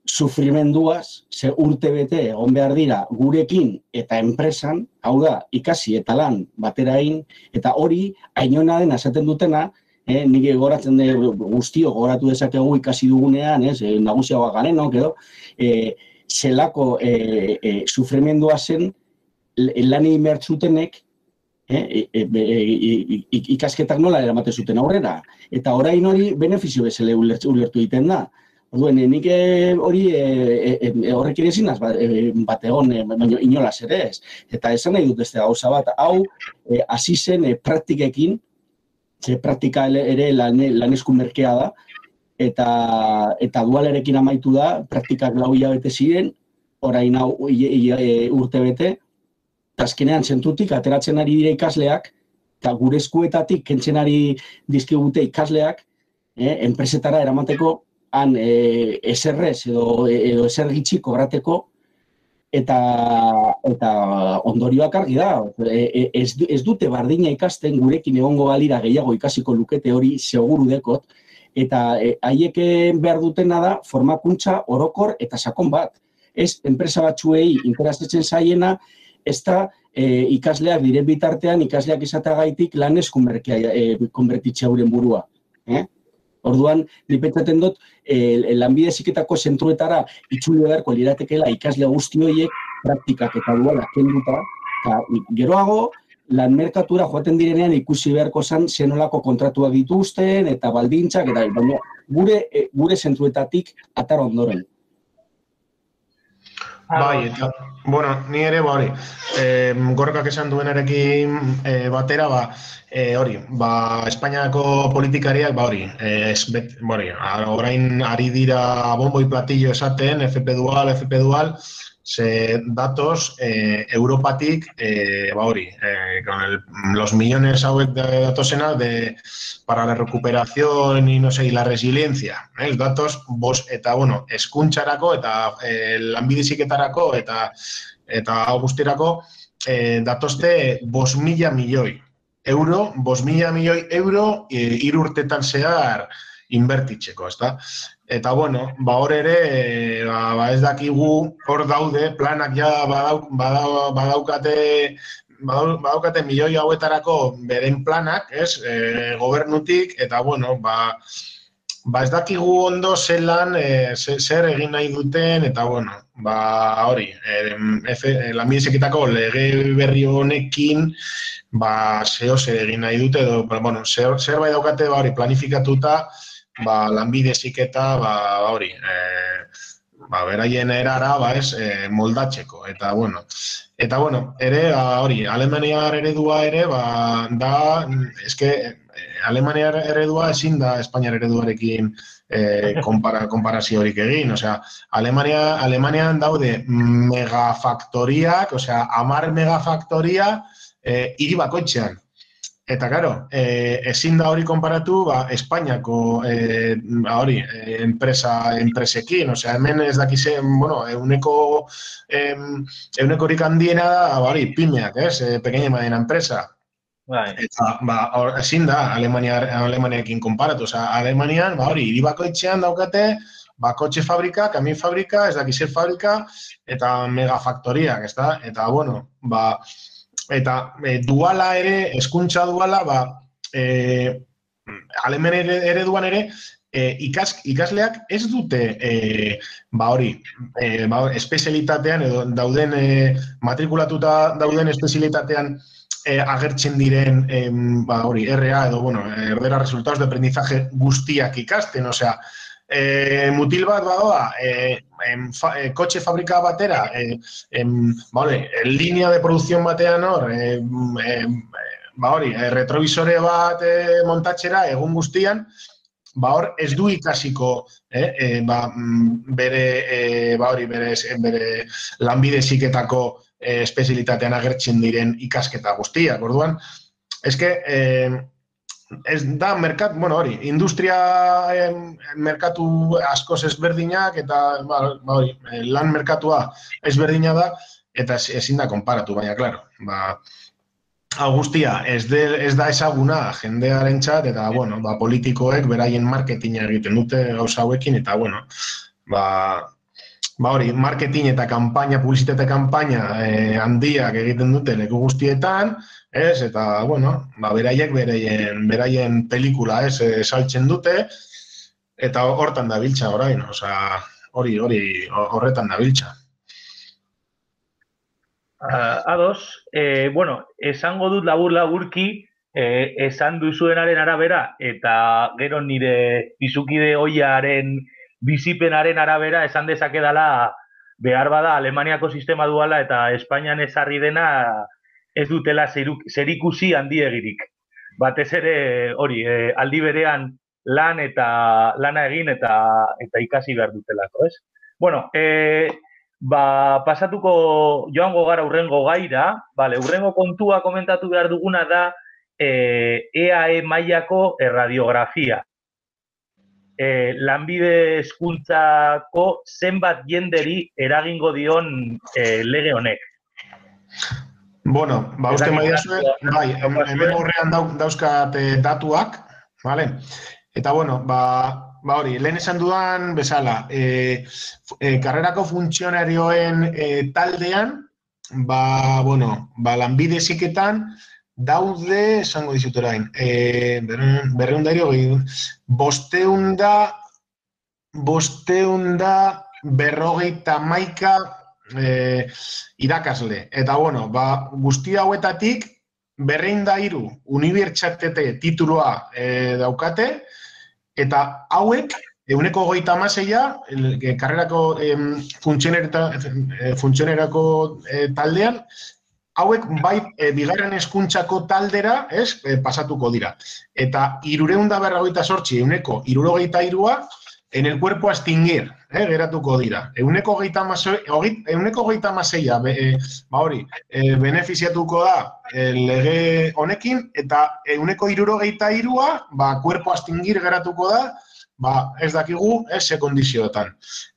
sufrimenduaz, ze urte bete egon behar dira gurekin eta enpresan, hau da, ikasi eta lan baterain, eta hori, ainona den esaten dutena, eh, nik goratzen de guztio goratu dezakegu ikasi dugunean, ez, eh, nagusiagoa garen, no, edo, eh, zelako eh, eh, sufrimendua zen lan egin behar zutenek, eh, e, e, ikasketak nola eramate zuten aurrera. Eta orain hori beneficio bezala ulertu, ulertu egiten da. Orduen, nik hori e, e, horrekin ezin az, bat egon, baina inolaz ere ez. Eta esan nahi dut ez gauza bat, hau hasi zen praktikekin, ze praktika ere lan, lan merkea da, eta, eta dualerekin amaitu da, praktikak lau hilabete ziren, orain hau e, urte bete, eta azkenean zentutik ateratzen ari dire ikasleak, eta gure eskuetatik kentzen ari dizkigute ikasleak, eh, enpresetara eramateko, han eh, eserrez edo, edo eser gitxi kobrateko, eta eta ondorioak argi da. E, e, ez, ez dute bardina ikasten gurekin egongo balira gehiago ikasiko lukete hori seguru dekot, eta e, haiek behar dutena da formakuntza orokor eta sakon bat. Ez enpresa batzuei interesatzen zaiena, ez da e, ikasleak diren bitartean ikasleak izatagaitik lan eskumerkea e, konbertitzea burua. Eh? Orduan, nipetzaten dut, e, lanbide ziketako zentruetara itxuli beharko liratekela ikasle guzti horiek praktikak eta duela kenduta, eta geroago, lan merkatura joaten direnean ikusi beharko zan zenolako kontratuak dituzten eta baldintzak, eta baina gure, e, gure zentruetatik atar ondoren. Bai, eta, bueno, ni ere, ba, hori, e, gorkak esan duen erekin e, batera, ba, e, hori, ba, Espainiako politikariak, ba, hori, e, ez, bet, ba, hori, orain ari dira bomboi platillo esaten, FP dual, FP dual, se datos eh, Europatik, eh, ba hori, eh, con el, los millones hauek de datosena de, para la recuperación y, no sé, y la resiliencia. Eh, datos, bos, eta, bueno, eskuntxarako eta eh, lanbidiziketarako eta eta guztirako eh, datozte bos mila milioi euro, bos mila milioi euro eh, irurtetan zehar inbertitzeko, ezta? Eta bueno, ba hor ere, ba, ba ez dakigu hor daude, planak ja badau, badau, badaukate badaukate milioi hauetarako beren planak, ez, e, gobernutik, eta bueno, ba, ba ez dakigu ondo zelan, e, zer egin nahi duten, eta bueno, ba hori, e, lanbidezeketako lege berri honekin, ba zeo zer egin nahi dute, edo, ba, bueno, zer, zer bai daukate, ba hori, planifikatuta, ba lanbideziketa, ba hori, e, ba, beraien erara, ba, ez, e, moldatzeko, eta, bueno, eta, bueno, ere, ba, hori, Alemaniar eredua ere, ba, da, eske, Alemaniar eredua ezin da Espainiar ereduarekin e, konpara, konparaziorik egin, osea, Alemania, Alemanian daude megafaktoriak, osea, amar megafaktoria e, hiri bakoitzean, Eta, karo, e, ezin da hori konparatu, ba, Espainiako e, ba, hori, e, enpresa, enpresekin, osea, hemen ez dakize, bueno, euneko, em, euneko horik handiena da, ba, hori, pimeak, ez, e, pequeña madena enpresa. Bai. Eta, ba, or, ezin da, Alemania, Alemaniakin konparatu, osea, Alemanian, ba, hori, iribakoitzean daukate, ba, kotxe fabrika, kamin fabrika, ez dakize fabrika, eta megafaktoriak, ez da, eta, bueno, ba, eta e, duala ere, eskuntza duala, ba, e, alemen ere, ere duan ere, e, ikas, ikasleak ez dute e, ba hori, e, ba, espezialitatean edo dauden e, matrikulatuta dauden espezialitatean e, agertzen diren e, ba hori, RA edo bueno, erdera resultados de aprendizaje guztiak ikasten, osea, e, mutil bat badoa, e, en, fa, e, kotxe fabrika batera, e, en, vale, en linea de producción batean hor, e, e, ba hori, e, retrovisore bat e, montatxera, egun guztian, ba hor, ez du ikasiko, eh, e, ba, mm, bere, e, ba hori, bere, bere lanbide ziketako e, espezialitatean agertzen diren ikasketa guztiak, orduan, eske, eh, ez da merkat, bueno, hori, industria merkatu askoz ezberdinak eta ba, ba, hori, lan merkatua ezberdina da eta ezin da konparatu, baina claro, ba Agustia, ez, de, ez da ezaguna jendearen txat, eta, bueno, ba, politikoek beraien marketinga egiten dute gauza hauekin, eta, bueno, ba, ba hori, marketing eta kanpaina, publizitate kanpaina eh, handiak egiten dute leku guztietan, ez? Eta, bueno, ba, beraiek beraien, beraien pelikula, ez, eh, saltzen dute, eta hortan da biltza orain, osea, hori, hori, horretan da biltza. Uh, ados, e, bueno, esango dut labur laburki, e, esan duzuenaren arabera, eta gero nire bizukide oiaren bizipenaren arabera, esan dezake dela behar bada Alemaniako sistema duala eta Espainian ezarri dena ez dutela zerikusi handiegirik. Batez ere hori, e, aldi berean lan eta lana egin eta eta ikasi behar dutelako, ez? Bueno, e, ba, pasatuko joango gara urrengo gaira, vale, urrengo kontua komentatu behar duguna da e, EAE mailako erradiografia. E, lanbide eskuntzako zenbat jenderi eragingo dion e, lege honek. Bueno, ba, uste maia zuen, bai, hemen horrean dauzkat datuak, vale? Eta, bueno, ba, ba hori, lehen esan dudan bezala, e, e, karrerako funtzionarioen e, taldean, ba, bueno, ba, lanbide ziketan, daude, esango dizut orain, e, berreun da, bosteun da, berrogeita maika e, irakasle. Eta, bueno, ba, guzti hauetatik, berrein da iru, unibertsatete tituloa e, daukate, eta hauek, eguneko goita amaseia, e, karrerako e, funtzionerako e, taldean, hauek bai e, bigarren eskuntzako taldera, ez, e, pasatuko dira. Eta irureunda berra goita sortzi, eguneko irurogeita irua, en el cuerpo a extinguir, eh, geratuko dira. Euneko geita euneko geita maseia, be, e, ba hori, e, benefiziatuko da e, lege honekin, eta euneko iruro geita irua, ba, cuerpo a extinguir geratuko da, ba, ez dakigu, ez ze kondizioetan.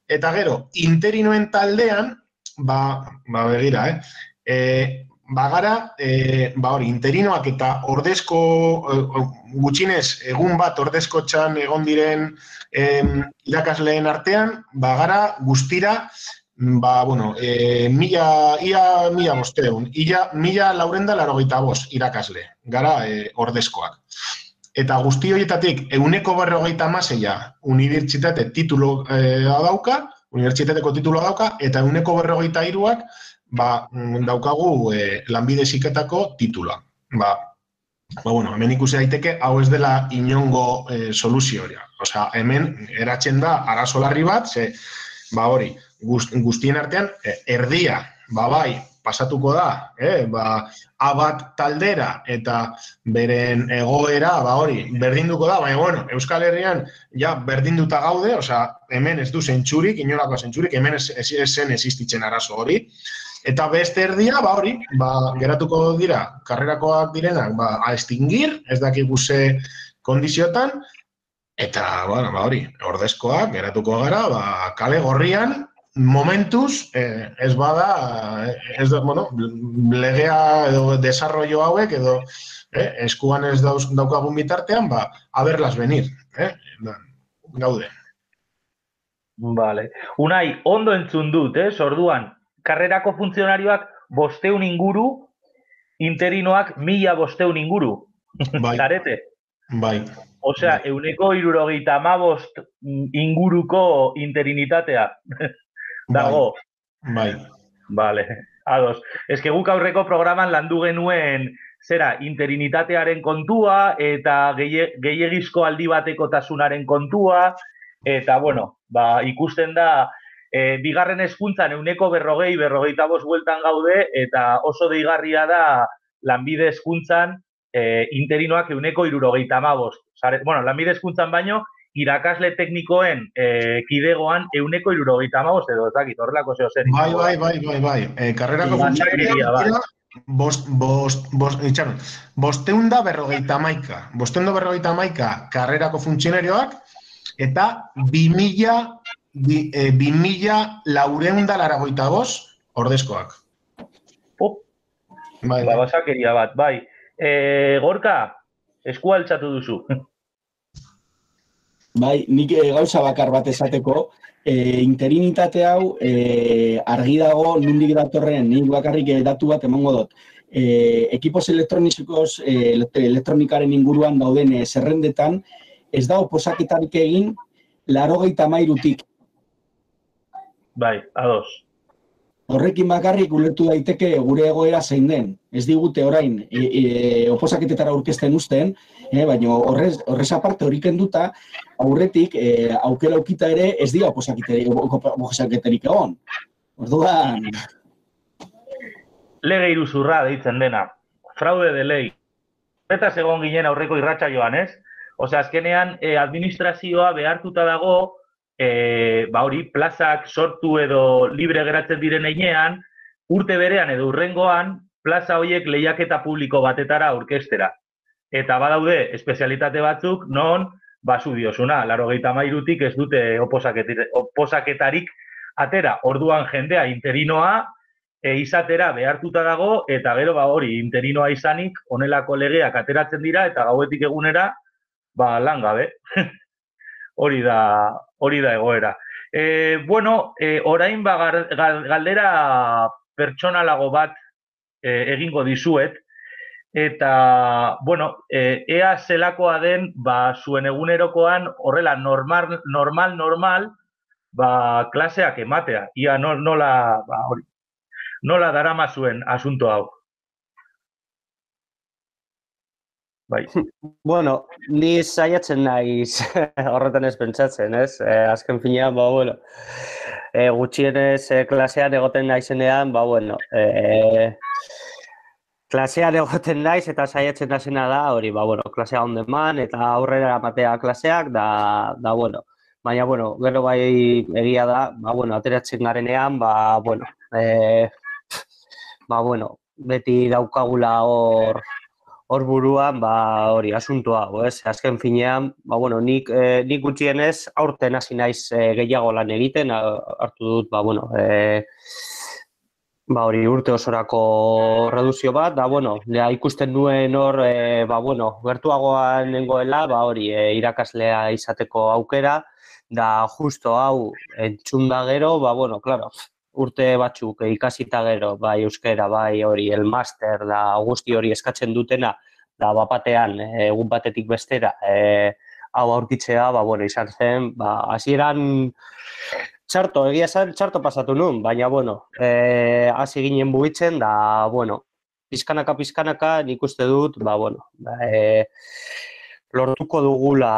Eta gero, interinoen taldean, ba, ba begira, eh, e, bagara, e, ba hori, interinoak eta ordezko, e, gutxinez, egun bat ordezko txan egon diren e, irakasleen artean, bagara guztira, ba, bueno, e, mila, ia mila bosteun, ia mila laurenda laro bost irakasle, gara e, ordezkoak. eta guzti horietatik euneko berrogeita amaseia unibertsitate titulo e, dauka, unibertsitateko tituloa dauka, eta euneko berrogeita iruak ba, mm, daukagu e, lanbide ziketako titula. Ba, ba, bueno, hemen ikusi daiteke, hau ez dela inongo e, soluzioa. Osea, hemen eratzen da arazolarri bat, ze, ba hori, guztien artean, e, erdia, ba bai, pasatuko da, eh? ba, abat taldera eta beren egoera, ba hori, berdinduko da, baina bueno, Euskal Herrian ja berdinduta gaude, osea, hemen ez du zentsurik, inolako zentsurik, hemen ez, ez, ez zen existitzen arazo hori, eta beste erdia, ba hori, ba, geratuko dira, karrerakoak direnak, ba, a estingir, ez dakik guze kondiziotan, eta, bueno, ba hori, ordezkoak, geratuko gara, ba, kale gorrian, momentuz, eh, ez bada, ez da, bueno, legea edo desarrollo hauek edo eh, eskuan ez dauz, daukagun bitartean, ba, haberlas venir, eh, gaude. Vale. Unai, ondo entzun dut, eh, sorduan, karrerako funtzionarioak bosteun inguru, interinoak mila bosteun inguru. Bai. Zarete? Bai. Osea, bai. euneko irurogeita amabost inguruko interinitatea. dago. Bai. Vale, ados. Ez que guk aurreko programan landu genuen zera interinitatearen kontua eta gehiagizko aldi bateko tasunaren kontua eta bueno, ba, ikusten da e, bigarren eskuntzan euneko berrogei, berrogeita bost bueltan gaude eta oso deigarria da lanbide eskuntzan e, interinoak euneko irurogeita amabost. Bueno, lanbide eskuntzan baino, irakasle teknikoen e, kidegoan euneko irurogeita amagoz edo, ez dakit, horrelako zeo zer. Bai, bai, bai, bai, bai. E, karrerako funtzionaria bai. Bost, bost, bost, itxaron, bosteunda berrogeita maika. Bosteunda berrogeita maika karrerako funtzionarioak eta bi mila, bi, e, bi mila laureunda laragoita bost ordezkoak. Op. Bai, ba, basakeria bat, bai. E, gorka, esku altxatu duzu. Bai, nik e, gauza bakar bat esateko, e, interinitate hau e, argi dago nundik datorren, nik bakarrik datu bat emango dut. E, ekipos elektronikos, e, elektronikaren inguruan dauden e, zerrendetan, ez da oposaketarik egin, laro gehi tamairutik. Bai, ados. Horrekin bakarrik ulertu daiteke gure egoera zein den. Ez digute orain e, e, oposaketetara aurkezten uzten, e, baina horrez, horrez aparte hori kenduta, aurretik e, aukera aukita ere ez dira oposaketerik egon. Orduan... Lege iruzurra deitzen dena. Fraude de lei. Eta egon ginen aurreko irratxa joan, ez? Osea, azkenean, e, administrazioa behartuta dago e, ba hori, plazak sortu edo libre geratzen diren einean, urte berean edo urrengoan, plaza horiek lehiaketa publiko batetara aurkestera. Eta badaude, espezialitate batzuk, non, basu diosuna, laro mairutik ez dute oposaketarik atera. Orduan jendea interinoa e, izatera behartuta dago, eta gero ba hori, interinoa izanik, onelako legeak ateratzen dira, eta gauetik egunera, ba, langabe. hori da, hori da egoera. E, bueno, e, orain ba galdera pertsonalago bat e, egingo dizuet, eta, bueno, e, ea zelakoa den, ba, zuen egunerokoan, horrela, normal, normal, normal, ba, klaseak ematea. Ia nola, ba, hori, nola darama zuen asunto hau. Bai. Bueno, ni saiatzen naiz horretan ez pentsatzen, ez? E, azken finean, ba, bueno, e, gutxienez e, klasean egoten naizenean, ba, bueno, e, klasean egoten naiz eta saiatzen nazena da, hori, ba, bueno, klasea on demand eta aurrera matea klaseak, da, da, bueno, baina, bueno, gero bai egia da, ba, bueno, ateratzen garenean, ba, bueno, e, ba, bueno, beti daukagula hor hor buruan, ba, hori, asunto hau, ez? Azken finean, ba, bueno, nik, eh, nik gutxienez, aurten hasi naiz eh, gehiago lan egiten, hartu dut, ba, bueno, eh, ba, hori, urte osorako reduzio bat, da, bueno, lea ikusten nuen hor, eh, ba, bueno, gertuagoan nengoela, ba, hori, eh, irakaslea izateko aukera, da, justo hau, entzunda gero, ba, bueno, claro, urte batzuk ikasita gero, bai euskera, bai hori el master da guzti hori eskatzen dutena, da bapatean, e, egun batetik bestera, e, hau aurkitzea, ba, bueno, izan zen, ba, hasieran txarto, egia zen, txarto pasatu nun, baina, bueno, e, hasi ginen buitzen, da, bueno, pizkanaka, pizkanaka, nik uste dut, ba, bueno, ba, e, lortuko dugula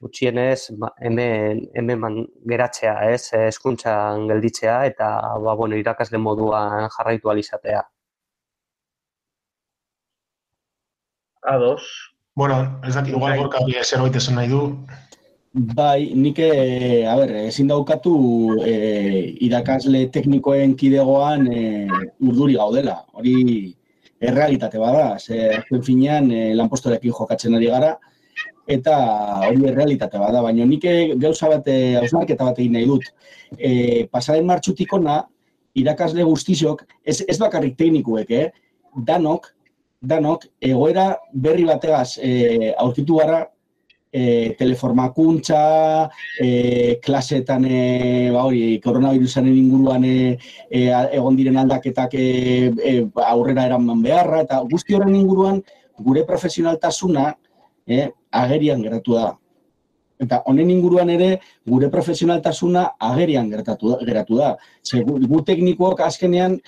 gutxienez ba, hemen, hemen geratzea, ez, eskuntzan gelditzea, eta, ba, bueno, irakasle moduan jarraitu alizatea. Ados. Bueno, ez dakit, igual Bai. gorka bi zerbait esan nahi du. Bai, nik, e, a ber, ezin daukatu e, irakasle teknikoen kidegoan e, urduri gaudela. Hori errealitate bada, ze azken finean e, lanpostorekin jokatzen ari gara, eta hori errealitate bada, baina nik e, gauza bat, e, hausnarketa bat egin nahi dut. E, pasaren martxutik ona, irakasle guztizok, ez, ez bakarrik teknikuek, eh? danok, danok, egoera berri bategaz e, aurkitu gara e, teleformakuntza, e, klasetan, e, ba hori, koronavirusaren inguruan e, e, egon diren aldaketak e, e, aurrera eraman beharra, eta guzti horren inguruan gure profesionaltasuna e, agerian geratu da. Eta honen inguruan ere gure profesionaltasuna agerian gertatu geratu da. Ze, gu, gu teknikoak azkenean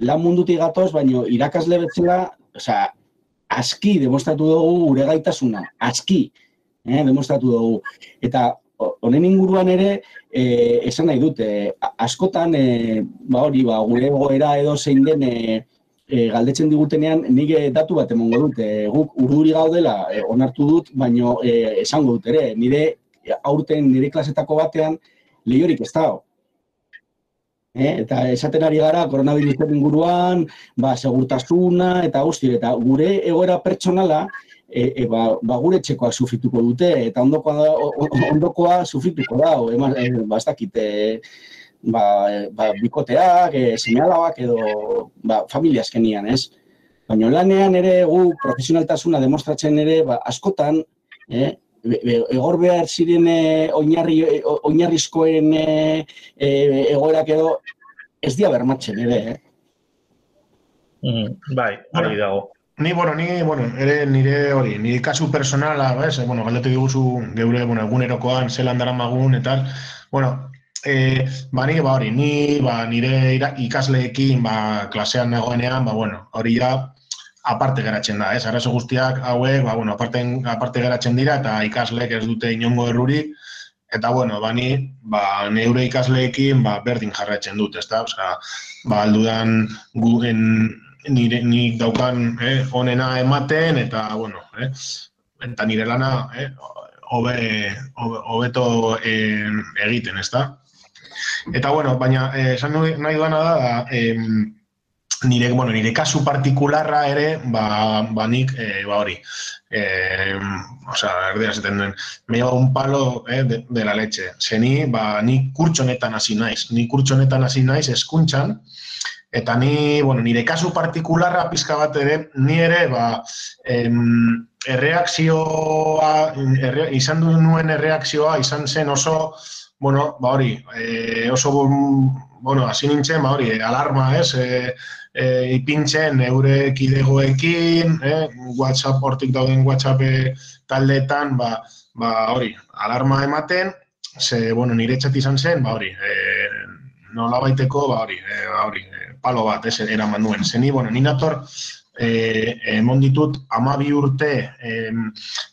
lan mundutik gatoz, baino irakasle betzela, osea, aski demostratu dugu gure gaitasuna, aski eh, demostratu dugu. Eta ho- honen inguruan ere, eh, esan nahi dut, eh, askotan, eh, ba hori, ba, gure egoera edo zein den eh, eh, galdetzen digutenean, nik eh, datu bat emongo dut, eh, guk urduri gaudela eh, onartu dut, baino eh, esango dut ere, nire aurten nire klasetako batean lehiorik ez dago. Eh, eta esaten ari gara koronavirusen inguruan, ba, segurtasuna eta guzti, eta gure egoera pertsonala, e, e, ba, ba gure txekoak sufrituko dute, eta ondokoa, ondokoa sufrituko da, o, ema, e, ba, ez dakit, e, ba, ba, bikoteak, e, semialabak edo ba, familia azkenian, ez? Baina lanean ere gu profesionaltasuna demostratzen ere, ba, askotan, eh, egor behar ziren e, oinarri, e, oinarrizkoen e, e, egoerak edo ez dia bermatzen ere, eh? Mm, bai, hori dago. Ni, bueno, ni, bueno, ere nire hori, nire kasu personala, bez, bueno, galdatu diguzu geure, bueno, egunerokoan, zelan dara magun, eta, bueno, e, ba, ni, ba, hori, ni, ba, nire ikasleekin, ba, klasean nagoenean, ba, bueno, hori da, aparte geratzen da, ez, arazo guztiak hauek, ba, bueno, aparte, aparte geratzen dira, eta ikasleek ez dute inongo errurik, eta, bueno, ba, ni, ba, neure ikasleekin, ba, berdin jarraitzen dut, ez da, osea, ba, aldudan gu, en, nire, nik daukan eh, onena ematen, eta, bueno, eh, eta nire lana eh, hobe, hobe, hobeto eh, egiten, ez? Eta, bueno, baina, eh, esan nahi duana da, da em, nire, bueno, nire kasu partikularra ere, ba, ba nik, eh, ba hori, eh, osea, erdia zaten den, me lleva un palo eh, de, de la leche. Ze ni, ba, ni kurtsonetan hasi naiz, ni kurtsonetan hasi naiz eskuntzan, Eta ni, bueno, nire kasu partikularra pizka bat ere, ni ere, ba, em, erreakzioa, erre, izan du nuen erreakzioa, izan zen oso, bueno, ba hori, e, oso, bueno, hasi nintzen, ba hori, alarma, ez, e, e, ipintzen eure kidegoekin, eh, WhatsApp, hortik dauden WhatsApp eh, taldeetan, ba, ba hori, alarma ematen, ze, bueno, nire txat izan zen, ba hori, e, nola baiteko, ba hori, e, ba hori, e, palo bat, ez, eraman nuen. Zeni, bueno, ni nator, e, emon ditut amabi urte e,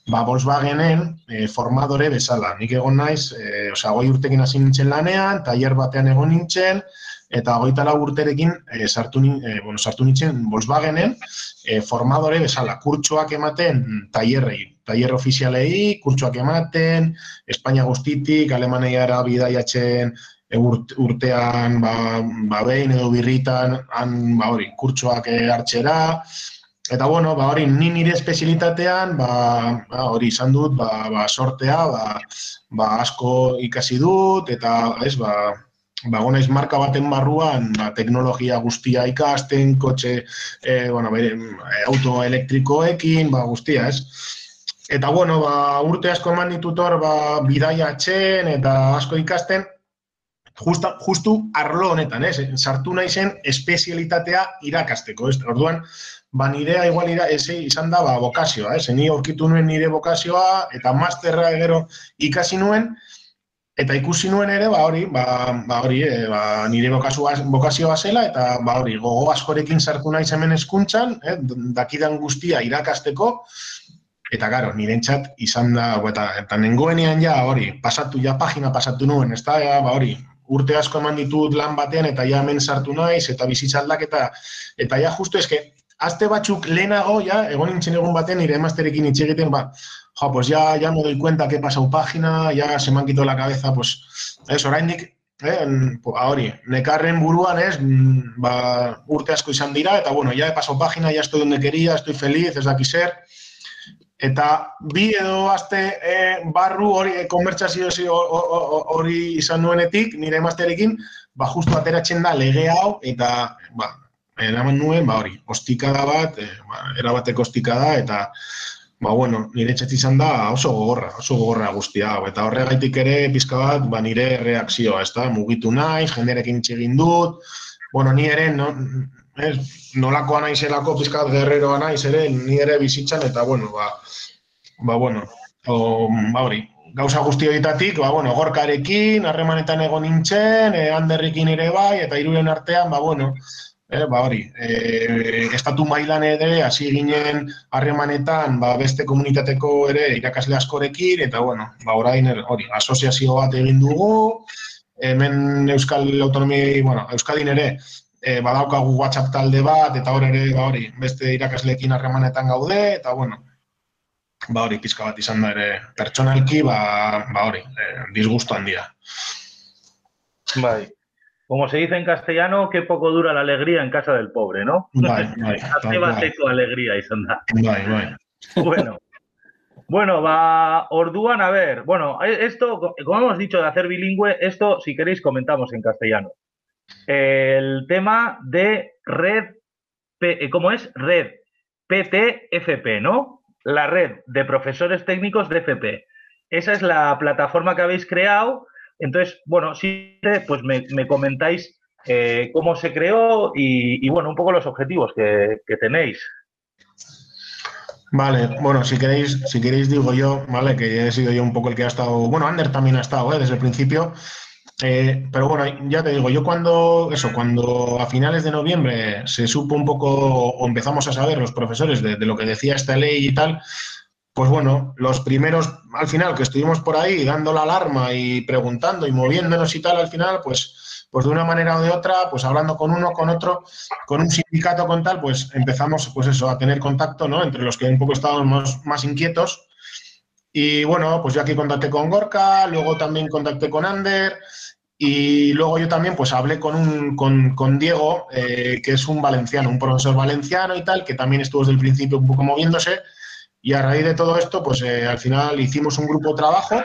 ba, Volkswagenen e, formadore bezala. Nik egon naiz, e, osea, goi urtekin hasi nintzen lanean, tailer batean egon nintzen, eta hogeita lau urterekin e, sartu, nin- e, bueno, sartu nintzen Volkswagenen e, formadore bezala, kurtsoak ematen tailerrei, tailer ofizialei, kurtsoak ematen, Espainia guztitik, Alemaniara bidaiatzen e, urtean ba, ba behin edo birritan han ba hori kurtsoak eh, hartzera eta bueno ba hori ni nire espezialitatean ba, ba hori izan dut ba, ba sortea ba, ba asko ikasi dut eta ez ba ba egon naiz marka baten barruan ba, teknologia guztia ikasten, kotxe, e, bueno, bere, e, auto elektrikoekin, ba, guztia, ez? Eta, bueno, ba, urte asko eman ditut hor, ba, bidaiatzen eta asko ikasten, justa, justu arlo honetan, ez? Sartu nahi zen espezialitatea irakasteko, ez? Orduan, ba nirea igual ira, eze, izan da ba, bokazioa, eh? ni aurkitu nuen nire bokazioa, eta masterra gero ikasi nuen, eta ikusi nuen ere, ba hori, ba, ba hori, e, ba, nire bokazioa, bokazioa zela, eta ba hori, gogo askorekin sartu nahi hemen eskuntzan, eh? dakidan guztia irakasteko, eta garo, nire entzat izan da, eta, eta nengoenean ja, hori, pasatu, ja pagina pasatu nuen, ez da, ba hori, urte asko eman ditut lan batean, eta ja hemen sartu naiz, eta bizitzaldak, eta, eta ja justu eske, aste batzuk lehenago, ja, egon nintzen egun baten, nire emazterekin hitz egiten, ba, jo, pues ya, ya me doy cuenta que he pasado página, ya se me han quitado la cabeza, pues, ez, oraindik, eh, hori, nekarren buruan, ez, ba, urte asko izan dira, eta, bueno, ya he pasado página, ya estoy donde quería, estoy feliz, ez daki zer, eta bi edo aste eh, barru hori, eh, konbertsazio hori izan nuenetik, nire emazterekin, ba, justu ateratzen da lege hau, eta, ba, eraman nuen, ba hori, ostikada bat, e, ba, erabateko ostikada, eta, ba bueno, nire txetzi izan da oso gogorra, oso gogorra guztia, eta horregaitik ere, pizka bat, ba nire reakzioa, ez mugitu nahi, jenderekin txegin dut, bueno, ni ere, no, ez, nolakoa nahi zelako, pizka bat guerreroa nahi ere, ni ere bizitzan, eta, bueno, ba, ba bueno, o, ba hori, gauza guzti horietatik, ba, bueno, gorkarekin, harremanetan egon nintzen, e, handerrikin ere bai, eta iruren artean, ba, bueno, Eh, ba hori, e, estatu mailan ere hasi ginen harremanetan ba, beste komunitateko ere irakasle askorekin eta bueno, ba orain er, hori, asoziazio bat egin dugu. Hemen Euskal Autonomia, bueno, Euskadin ere e, badaukagu WhatsApp talde bat eta hor ere ba hori, beste irakasleekin harremanetan gaude eta bueno, ba hori pizka bat izan da ere pertsonalki ba, ba hori, e, disgusto handia. Bai, Como se dice en castellano, qué poco dura la alegría en casa del pobre, ¿no? Bai, bai. Hace bate tu alegría, izan da. Bai, bai. Bueno, bueno, va, Orduan, a ver, bueno, esto, como hemos dicho de hacer bilingüe, esto, si queréis, comentamos en castellano. El tema de red, eh, ¿cómo es? Red PTFP, ¿no? La red de profesores técnicos de FP. Esa es la plataforma que habéis creado Entonces, bueno, siempre pues me, me comentáis eh, cómo se creó y, y, bueno, un poco los objetivos que, que, tenéis. Vale, bueno, si queréis, si queréis digo yo, vale, que he sido yo un poco el que ha estado, bueno, Ander también ha estado, ¿eh? desde el principio, eh, pero bueno, ya te digo, yo cuando, eso, cuando a finales de noviembre se supo un poco, o empezamos a saber los profesores de, lo que decía esta ley y tal, pues bueno, los primeros, al final, que estuvimos por ahí dando la alarma y preguntando y moviéndonos y tal, al final, pues, pues de una manera o de otra, pues hablando con uno, con otro, con un sindicato, con tal, pues empezamos, pues eso, a tener contacto, ¿no? Entre los que un poco estábamos más inquietos. Y bueno, pues yo aquí contacté con Gorka, luego también contacté con Ander, y luego yo también pues hablé con, un, con, con Diego, eh, que es un valenciano, un profesor valenciano y tal, que también estuvo desde el principio un poco moviéndose. Y a raíz de todo esto, pues eh, al final hicimos un grupo de trabajo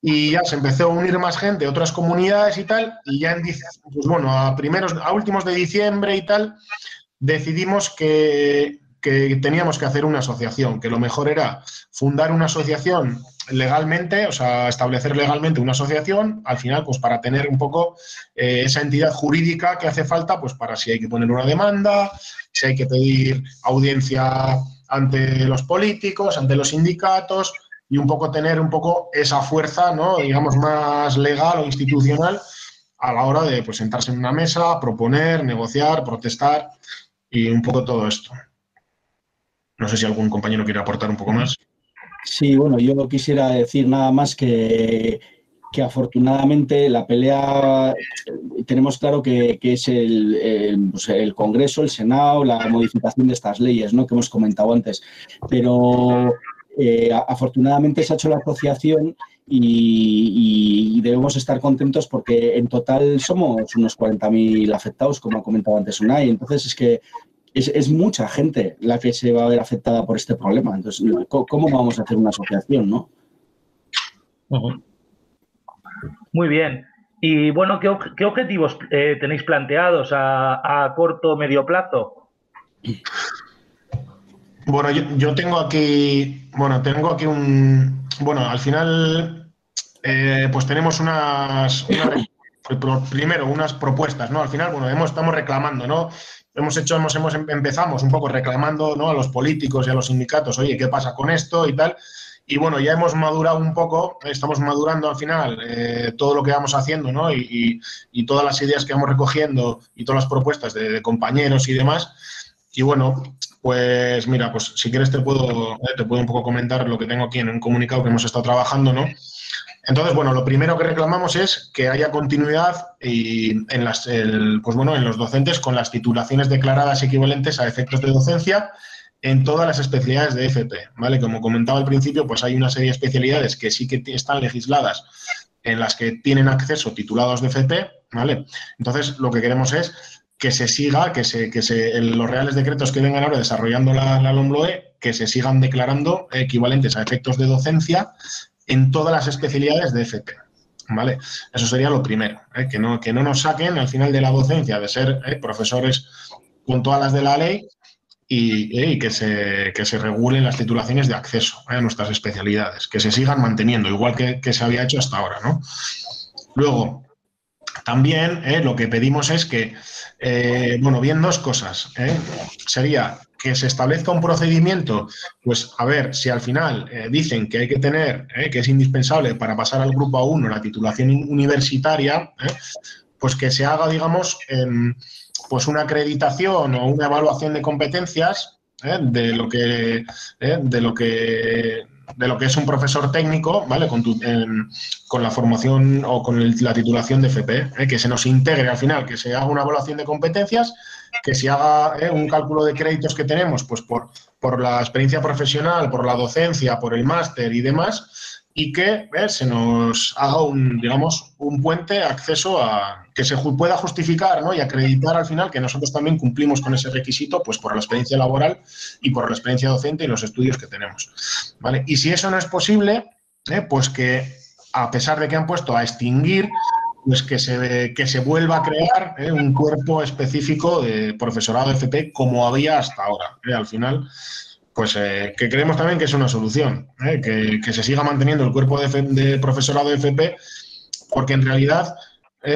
y ya se empezó a unir más gente, otras comunidades y tal, y ya en, pues bueno, a primeros, a últimos de diciembre y tal, decidimos que, que teníamos que hacer una asociación, que lo mejor era fundar una asociación legalmente, o sea, establecer legalmente una asociación, al final, pues para tener un poco eh, esa entidad jurídica que hace falta, pues para si hay que poner una demanda, si hay que pedir audiencia ante los políticos, ante los sindicatos y un poco tener un poco esa fuerza, ¿no? digamos, más legal o institucional a la hora de pues, sentarse en una mesa, proponer, negociar, protestar y un poco todo esto. No sé si algún compañero quiere aportar un poco más. Sí, bueno, yo quisiera decir nada más que, que afortunadamente la pelea, tenemos claro que, que es el, el, pues el, Congreso, el Senado, la modificación de estas leyes ¿no? que hemos comentado antes, pero eh, afortunadamente se ha hecho la asociación y, y, debemos estar contentos porque en total somos unos 40.000 afectados, como ha comentado antes Unai, entonces es que es, es, mucha gente la que se va a ver afectada por este problema, entonces ¿cómo vamos a hacer una asociación? ¿no? Muy bien. Y bueno, ¿qué, qué objetivos eh, tenéis planteados a, a, corto o medio plazo? Bueno, yo, yo, tengo aquí, bueno, tengo aquí un, bueno, al final, eh, pues tenemos unas, una, primero, unas propuestas, ¿no? Al final, bueno, hemos, estamos reclamando, ¿no? Hemos hecho, hemos, hemos, empezamos un poco reclamando. A los políticos y a los sindicatos, oye, ¿qué pasa con esto y tal? Y bueno, ya hemos madurado un poco, estamos madurando al final eh, todo lo que vamos haciendo, ¿no? Y, todas las ideas que vamos recogiendo y todas las propuestas de, de compañeros y demás. Y bueno, pues mira, pues si quieres te puedo, eh, te puedo un poco comentar lo que tengo aquí en un comunicado que hemos estado trabajando, ¿no? Entonces, bueno, lo primero que reclamamos es que haya continuidad y en, las, pues bueno, en los docentes con las titulaciones declaradas equivalentes a efectos de docencia en todas las especialidades de FP, ¿vale? Como comentaba al principio, pues hay una serie de especialidades que sí que están legisladas en las que tienen acceso titulados de FP, ¿vale? Entonces, lo que queremos es que se siga, que se, que se, los reales decretos que vengan ahora desarrollando la, la que se sigan declarando equivalentes a efectos de docencia en todas las especialidades de FP. ¿Vale? Eso sería lo primero, ¿eh? que, no, que no nos saquen al final de la docencia de ser ¿eh? profesores con todas las de la ley y, ¿eh? que, se, que, se, regulen las titulaciones de acceso a nuestras especialidades, que se sigan manteniendo, igual que, que se había hecho hasta ahora. ¿no? Luego, también lo que pedimos es que, bueno, bien dos cosas. Sería que se establezca un procedimiento, pues a ver, si al final eh, dicen que hay que tener, eh, que es indispensable para pasar al grupo A1 la titulación universitaria, eh, pues que se haga, digamos, pues una acreditación o una evaluación de competencias de lo que de lo que de lo que es un profesor técnico, ¿vale? Con, con la formación o con la titulación de FP, que se nos integre al final, que se haga una evaluación de competencias que se haga eh, un cálculo de créditos que tenemos, pues por, por la experiencia profesional, por la docencia, por el máster y demás, y que eh, se nos haga un, digamos, un puente acceso a que se pueda justificar ¿no? y acreditar al final que nosotros también cumplimos con ese requisito, pues por la experiencia laboral y por la experiencia docente y los estudios que tenemos. ¿vale? Y si eso no es posible, eh, pues que a pesar de que han puesto a extinguir, pues que se, que se vuelva a crear ¿eh? un cuerpo específico de profesorado FP como había hasta ahora. Al final, pues eh, que creemos también que es una solución, que, que, se siga manteniendo el cuerpo de, de profesorado FP, porque en realidad,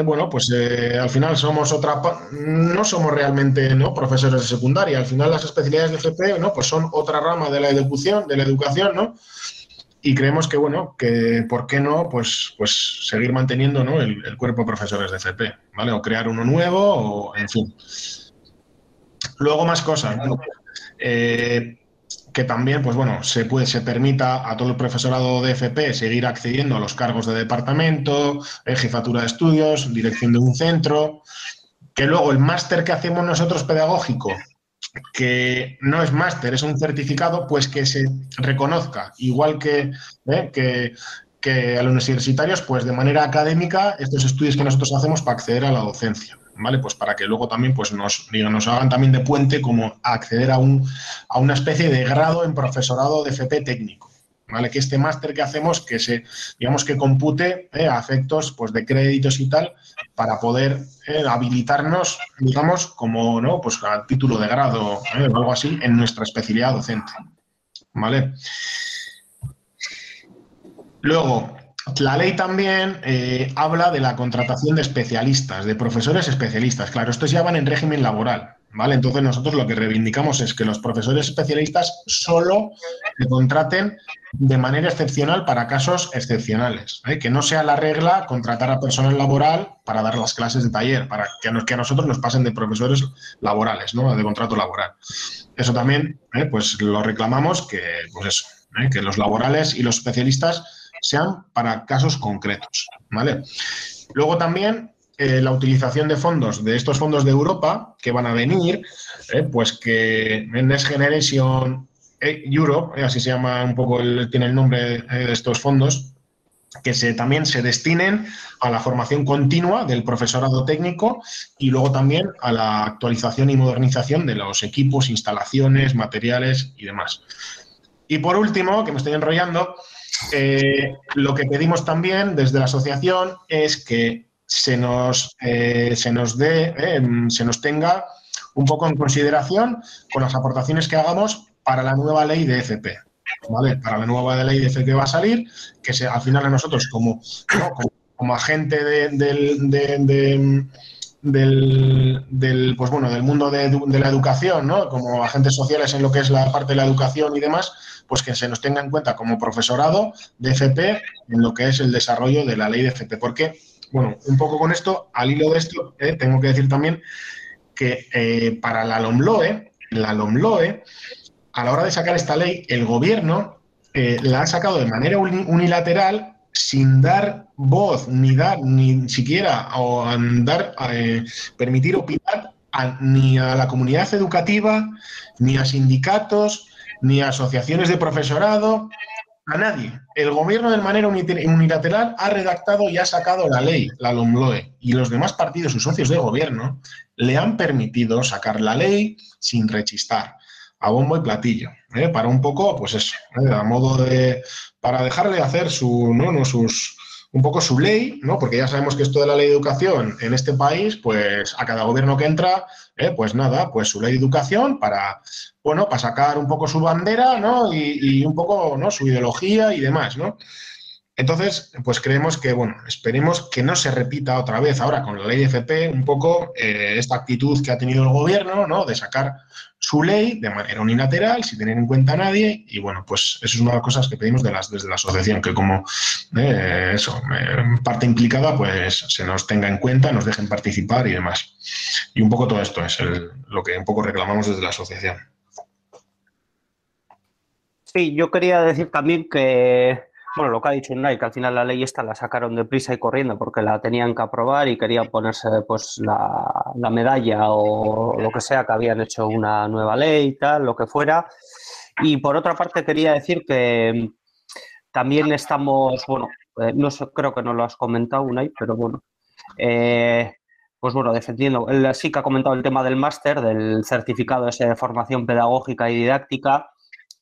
bueno, pues al final somos otra, no somos realmente ¿no? profesores de secundaria, al final las especialidades de FP, ¿no? Pues son otra rama de la educación, de la educación, ¿no? y creemos que, bueno, que por qué no, pues, pues seguir manteniendo ¿no? el, cuerpo de profesores de FP, ¿vale? O crear uno nuevo, o en fin. Luego más cosas, eh, que también, pues bueno, se puede, se permita a todo el profesorado de FP seguir accediendo a los cargos de departamento, eh, jefatura de estudios, dirección de un centro, que luego el máster que hacemos nosotros pedagógico, que no es máster, es un certificado, pues que se reconozca, igual que, ¿eh? que, que, a los universitarios, pues de manera académica, estos estudios que nosotros hacemos para acceder a la docencia, ¿vale? Pues para que luego también pues nos, nos hagan también de puente como acceder a, un, a una especie de grado en profesorado de FP técnico. Que este máster que hacemos, que se, digamos que compute eh, a efectos pues, de créditos y tal, para poder eh, habilitarnos, digamos, como, ¿no? Pues a título de grado eh, o algo así en nuestra especialidad docente, ¿vale? Luego, la ley también habla de la contratación de especialistas, de profesores especialistas. Claro, estos ya van en régimen laboral, ¿vale? Entonces nosotros lo que reivindicamos es que los profesores especialistas solo se contraten de manera excepcional para casos excepcionales, ¿eh? que no sea la regla contratar a personal laboral para dar las clases de taller, para que a, nosotros nos pasen de profesores laborales, ¿no? de contrato laboral. Eso también ¿eh? pues lo reclamamos que, pues eso, ¿eh? que los laborales y los especialistas sean para casos concretos. ¿vale? Luego también la utilización de fondos, de estos fondos de Europa que van a venir, pues que en Next Generation eh, Europe, eh, así se llama un poco, el, tiene el nombre eh, de estos fondos, que también se destinen a la formación continua del profesorado técnico y luego también a la actualización y modernización de los equipos, instalaciones, materiales y demás. Y por último, que me estoy enrollando, lo que pedimos también desde la asociación es que se nos, se nos dé, se nos tenga un poco en consideración con las aportaciones que hagamos para la nueva ley de FP. ¿vale? Para la nueva ley de FP va a salir, que se, al final a nosotros como, como agente del, del, pues bueno, del mundo de, de, la educación, ¿no? como agentes sociales en lo que es la parte de la educación y demás, pues que se nos tenga en cuenta como profesorado de FP en lo que es el desarrollo de la ley de FP. Porque, bueno, un poco con esto, al hilo de esto, eh, tengo que decir también que eh, para la LOMLOE, la LOMLOE, a la hora de sacar esta ley, el gobierno eh, la ha sacado de manera unilateral sin dar voz, ni dar, ni siquiera o dar, permitir opinar ni a la comunidad educativa, ni a sindicatos, ni asociaciones de profesorado, a nadie. El gobierno de manera unilateral ha redactado y ha sacado la ley, la LOMLOE, y los demás partidos, sus socios de gobierno, le han permitido sacar la ley sin rechistar, a bombo y platillo, ¿eh? para un poco, pues eso, ¿eh? a modo de, para dejarle hacer su, ¿no? no sus, un poco su ley, ¿no? Porque ya sabemos que esto de la ley de educación en este país, pues a cada gobierno que entra, ¿eh? pues nada, pues su ley de educación para, bueno, para sacar un poco su bandera, ¿no? Y, y un poco, ¿no? Su ideología y demás, ¿no? Entonces, pues creemos que, bueno, esperemos que no se repita otra vez ahora con la ley de FP un poco eh, esta actitud que ha tenido el gobierno, ¿no? De sacar su ley de manera unilateral, sin tener en cuenta a nadie. Y bueno, pues eso es una de las cosas que pedimos desde la asociación, que como eh, eso, eh, parte implicada, pues se nos tenga en cuenta, nos dejen participar y demás. Y un poco todo esto es lo que un poco reclamamos desde la asociación. Sí, yo quería decir también que bueno, lo que ha dicho Unai, que al final la ley esta la sacaron de prisa y corriendo porque la tenían que aprobar y querían ponerse pues la, medalla o lo que sea, que habían hecho una nueva ley y tal, lo que fuera. Y por otra parte quería decir que también estamos, bueno, eh, no sé, creo que no lo has comentado, Unai, pero bueno, eh, pues bueno, defendiendo, él sí que ha comentado el tema del máster, del certificado ese de formación pedagógica y didáctica,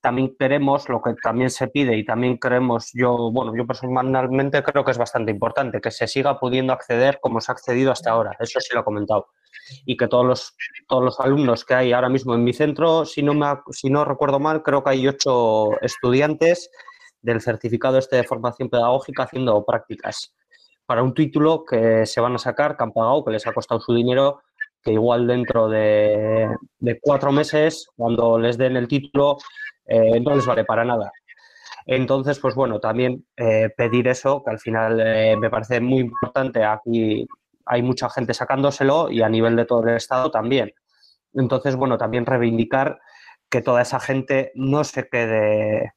también queremos, lo que también se pide y también creemos, yo, bueno, yo personalmente creo que es bastante importante, que se siga pudiendo acceder como se ha accedido hasta ahora, eso sí lo he comentado. Y que todos los, todos los alumnos que hay ahora mismo en mi centro, si no, me, si no recuerdo mal, creo que hay ocho estudiantes del certificado este de formación pedagógica haciendo prácticas para un título que se van a sacar, que han pagado, que les ha costado su dinero, que igual dentro de, cuatro meses, cuando les den el título, eh, no les vale para nada. Entonces, pues bueno, también eh, pedir eso, que al final eh, me parece muy importante. Aquí hay mucha gente sacándoselo y a nivel de todo el Estado también. Entonces, bueno, también reivindicar que toda esa gente no se quede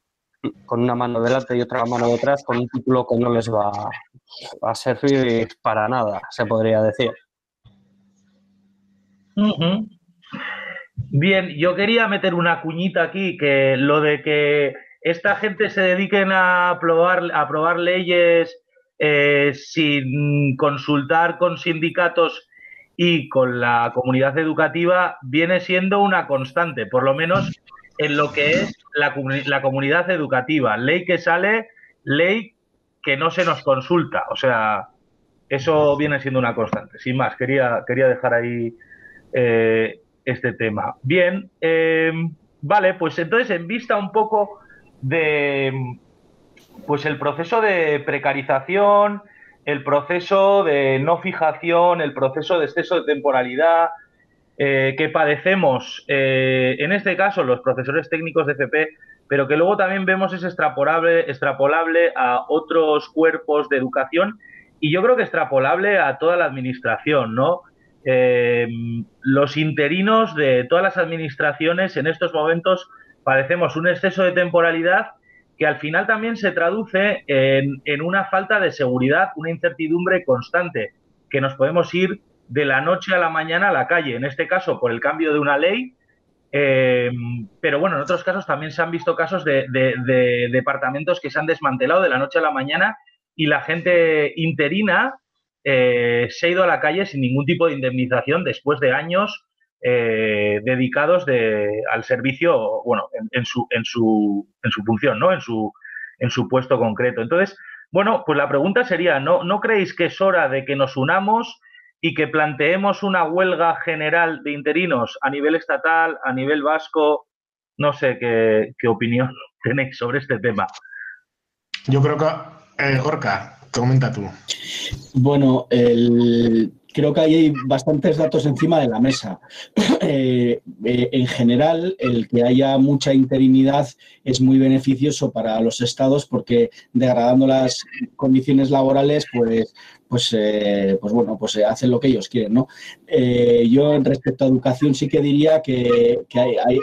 con una mano delante y otra mano detrás con un título que no les va a servir para nada, se podría decir. Bien, yo quería meter una cuñita aquí, que lo de que esta gente se dediquen a aprobar, a aprobar leyes eh, sin consultar con sindicatos y con la comunidad educativa viene siendo una constante, por lo menos en lo que es la, la comunidad educativa. Ley que sale, ley que no se nos consulta. O sea, eso viene siendo una constante. Sin más, quería, quería dejar ahí eh, este tema. Bien, em, vale, pues entonces en vista un poco de pues el proceso de precarización, el proceso de no fijación, el proceso de exceso de temporalidad eh, que padecemos, eh, en este caso los profesores técnicos de FP, pero que luego también vemos es extrapolable, extrapolable a otros cuerpos de educación y yo creo que extrapolable a toda la administración, ¿no? Eh, los interinos de todas las administraciones en estos momentos padecemos un exceso de temporalidad que al final también se traduce en, una falta de seguridad, una incertidumbre constante, que nos podemos ir de la noche a la mañana a la calle, en este caso por el cambio de una ley, eh, pero bueno, en otros casos también se han visto casos de, de departamentos que se han desmantelado de la noche a la mañana y la gente interina eh, se ha ido a la calle sin ningún tipo de indemnización después de años eh, dedicados al servicio, bueno, en, su, en, su, en su función, ¿no? En su, en su puesto concreto. Entonces, bueno, pues la pregunta sería, ¿no, ¿no creéis que es hora de que nos unamos y que planteemos una huelga general de interinos a nivel estatal, a nivel vasco? No sé qué, opinión tenéis sobre este tema. Yo creo que, eh, Comenta tú. Bueno, creo que hay bastantes datos encima de la mesa. Eh, eh, en general, el que haya mucha interinidad es muy beneficioso para los estados porque degradando las condiciones laborales, pues pues, eh, pues bueno, pues eh, hacen lo que ellos quieren, ¿no? Eh, yo respecto a educación sí que diría que,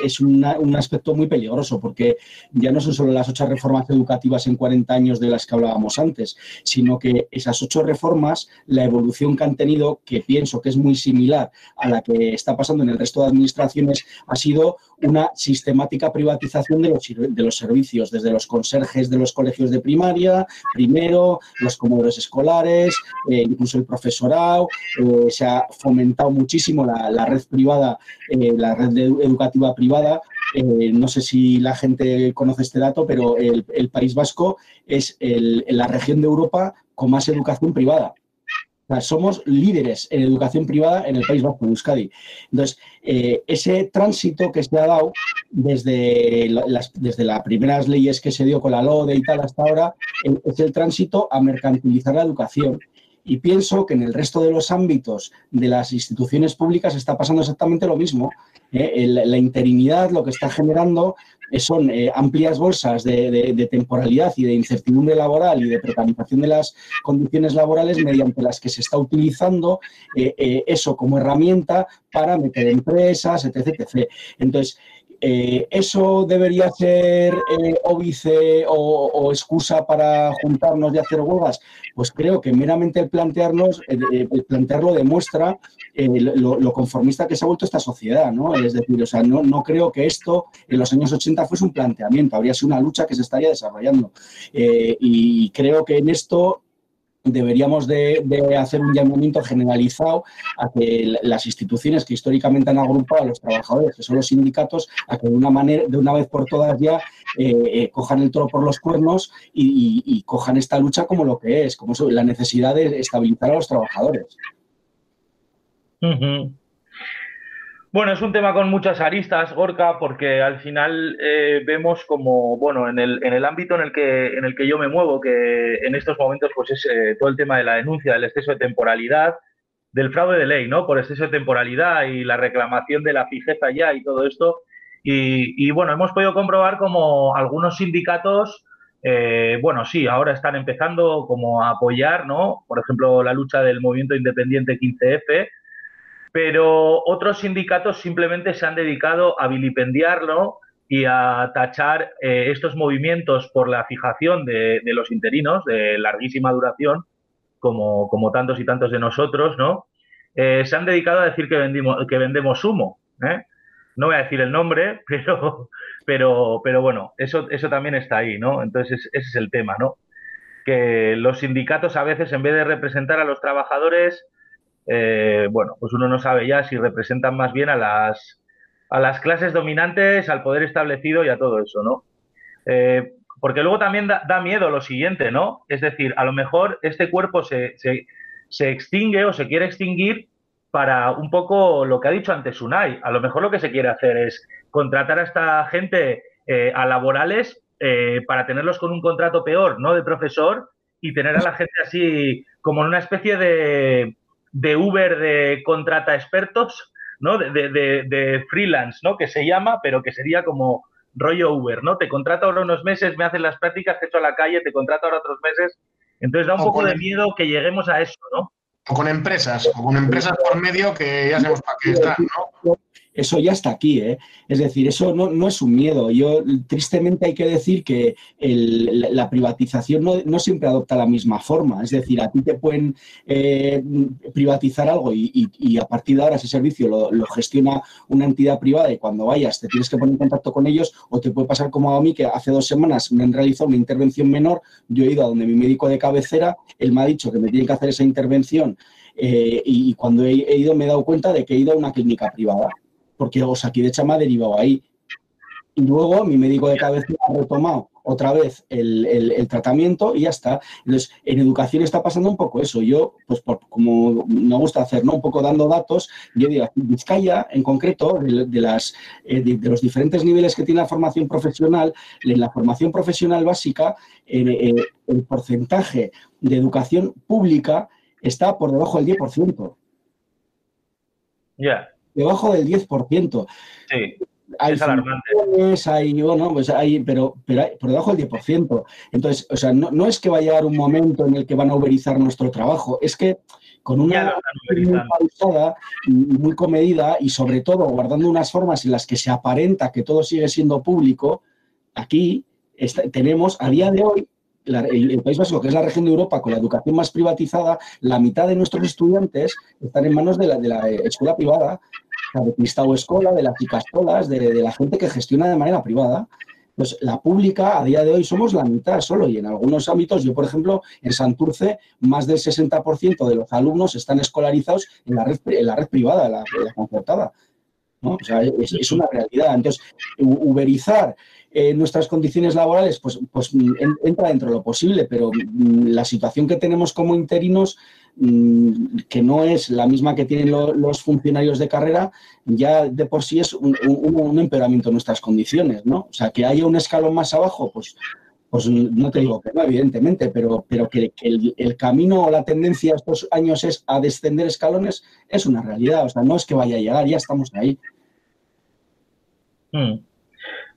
es un aspecto muy peligroso porque ya no son solo las ocho reformas educativas en 40 años de las que hablábamos antes, sino que esas ocho reformas, la evolución que han tenido, que pienso que es muy similar a la que está pasando en el resto de administraciones, ha sido una sistemática privatización de los, de los servicios, desde los conserjes de los colegios de primaria, primero, los comedores escolares, eh, incluso el profesorado, eh, se ha fomentado muchísimo la, red privada, eh, la red educativa privada. no sé si la gente conoce este dato, pero el, País Vasco es la región de Europa con más educación privada somos líderes en educación privada en el País Vasco, en Euskadi. Entonces, ese tránsito que se ha dado desde las, desde las primeras leyes que se dio con la LODE y tal hasta ahora, es el tránsito a mercantilizar la educación. Y pienso que en el resto de los ámbitos de las instituciones públicas está pasando exactamente lo mismo. ¿eh? la interinidad lo que está generando son eh, amplias bolsas de, temporalidad y de incertidumbre laboral y de precarización de las condiciones laborales mediante las que se está utilizando eh, eso como herramienta para meter empresas, etc. etc. Entonces, eh, ¿Eso debería ser eh, óbice o, excusa para juntarnos y hacer huelgas? Pues creo que meramente el plantearnos, eh, plantearlo demuestra lo, conformista que se ha vuelto esta sociedad, ¿no? Es decir, o sea, no, no, creo que esto en los años 80 fuese un planteamiento, habría sido una lucha que se estaría desarrollando. y creo que en esto deberíamos de, hacer un llamamiento generalizado a que las instituciones que históricamente han agrupado a los trabajadores, que son los sindicatos, a que de una manera, de una vez por todas ya eh, eh, cojan el toro por los cuernos y, cojan esta lucha como lo que es, como la necesidad de estabilizar a los trabajadores. Bueno, es un tema con muchas aristas, Gorka, porque al final eh, vemos como, bueno, en el, en el ámbito en el, que, en el que yo me muevo, que en estos momentos pues es eh, todo el tema de la denuncia del exceso de temporalidad, del fraude de ley, ¿no? Por exceso de temporalidad y la reclamación de la fijeza ya y todo esto. Y, bueno, hemos podido comprobar como algunos sindicatos, eh, bueno, sí, ahora están empezando como a apoyar, ¿no? Por ejemplo, la lucha del movimiento independiente 15F, pero otros sindicatos simplemente se han dedicado a vilipendiarlo y a tachar eh, estos movimientos por la fijación de, los interinos de larguísima duración, como, tantos y tantos de nosotros, ¿no? Eh, se han dedicado a decir que, vendimos, vendemos humo. ¿eh? No voy a decir el nombre, pero bueno, eso, eso también está ahí, ¿no? Entonces, ese es el tema, ¿no? Que los sindicatos a veces, en vez de representar a los trabajadores, eh, bueno, pues uno no sabe ya si representan más bien a las, a las clases dominantes, al poder establecido y a todo eso, ¿no? Eh, porque luego también da, miedo lo siguiente, ¿no? Es decir, a lo mejor este cuerpo se, se, extingue o se quiere extinguir para un poco lo que ha dicho antes Unai. A lo mejor lo que se quiere hacer es contratar a esta gente eh, a laborales para tenerlos con un contrato peor, ¿no? De profesor y tener a la gente así como en una especie de, de Uber de contrata expertos, ¿no? De, de, freelance, ¿no? Que se llama, pero que sería como rollo Uber, ¿no? Te contrato ahora unos meses, me hacen las prácticas, te echo a la calle, te contrato ahora otros meses. Entonces da un poco de miedo que lleguemos a eso, ¿no? O con empresas, o con empresas por medio que ya sabemos para qué están, ¿no? Eso ya está aquí. ¿eh? Es decir, eso no, no, es un miedo. Yo, tristemente, hay que decir que la privatización no, siempre adopta la misma forma. Es decir, a ti te pueden eh, privatizar algo y, a partir de ahora ese servicio lo, gestiona una entidad privada y cuando vayas te tienes que poner en contacto con ellos o te puede pasar como a mí que hace dos semanas me han realizado una intervención menor. Yo he ido a donde mi médico de cabecera, él me ha dicho que me tiene que hacer esa intervención eh, y, cuando he ido me he dado cuenta de que he ido a una clínica privada porque de me ha derivado ahí. Y luego mi médico de cabeza ha retomado otra vez el, tratamiento y ya está. Entonces, en educación está pasando un poco eso. Yo, pues como me gusta hacer, ¿no? Un poco dando datos, yo digo, Vizcaya, en concreto, de, las, eh, de, los diferentes niveles que tiene la formación profesional, en la formación profesional básica, eh, el porcentaje de educación pública está por debajo del 10%. Ya. Debajo del 10%. Sí. Hay es hay, bueno, pues hay, pero, pero por debajo del 10%. Entonces, o sea, no, es que vaya a llegar un momento en el que van a uberizar nuestro trabajo, es que con una muy pausada y muy comedida y sobre todo guardando unas formas en las que se aparenta que todo sigue siendo público, aquí tenemos a día de hoy el, País Vasco, que es la región de Europa con la educación más privatizada, la mitad de nuestros estudiantes están en manos de la, de la escuela privada, de Cristau Escola, de las Icastolas, de, de la gente que gestiona de manera privada. Pues la pública, a día de hoy, somos la mitad solo y en algunos ámbitos, yo por ejemplo, en Santurce, más del 60% de los alumnos están escolarizados en la red, en la red privada, la, concertada. ¿no? O es, una realidad. Entonces, uberizar eh, nuestras condiciones laborales, pues, pues entra dentro de lo posible, pero mm, la situación que tenemos como interinos, que no es la misma que tienen los funcionarios de carrera, ya de por sí es un, empeoramiento de nuestras condiciones, ¿no? O sea, que haya un escalón más abajo, pues, pues no te digo que no, evidentemente, pero, pero que, el, camino o la tendencia estos años es a descender escalones, es una realidad. O sea, no es que vaya a llegar, ya estamos ahí. Hmm.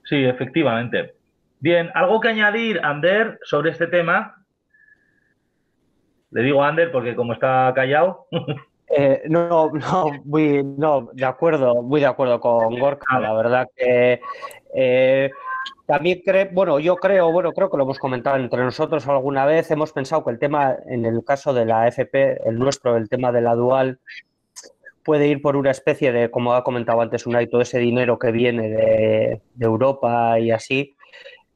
Sí, efectivamente. Bien, ¿algo que añadir, Ander, sobre este tema? Le digo Ander porque como está callado. Eh, no, no, muy, no, de acuerdo, muy de acuerdo con Gorka. La verdad que eh, también creo, bueno, yo creo, bueno, creo que lo hemos comentado entre nosotros alguna vez. Hemos pensado que el tema, en el caso de la FP, el nuestro, el tema de la dual, puede ir por una especie de, como ha comentado antes Unai, todo ese dinero que viene de, Europa y así,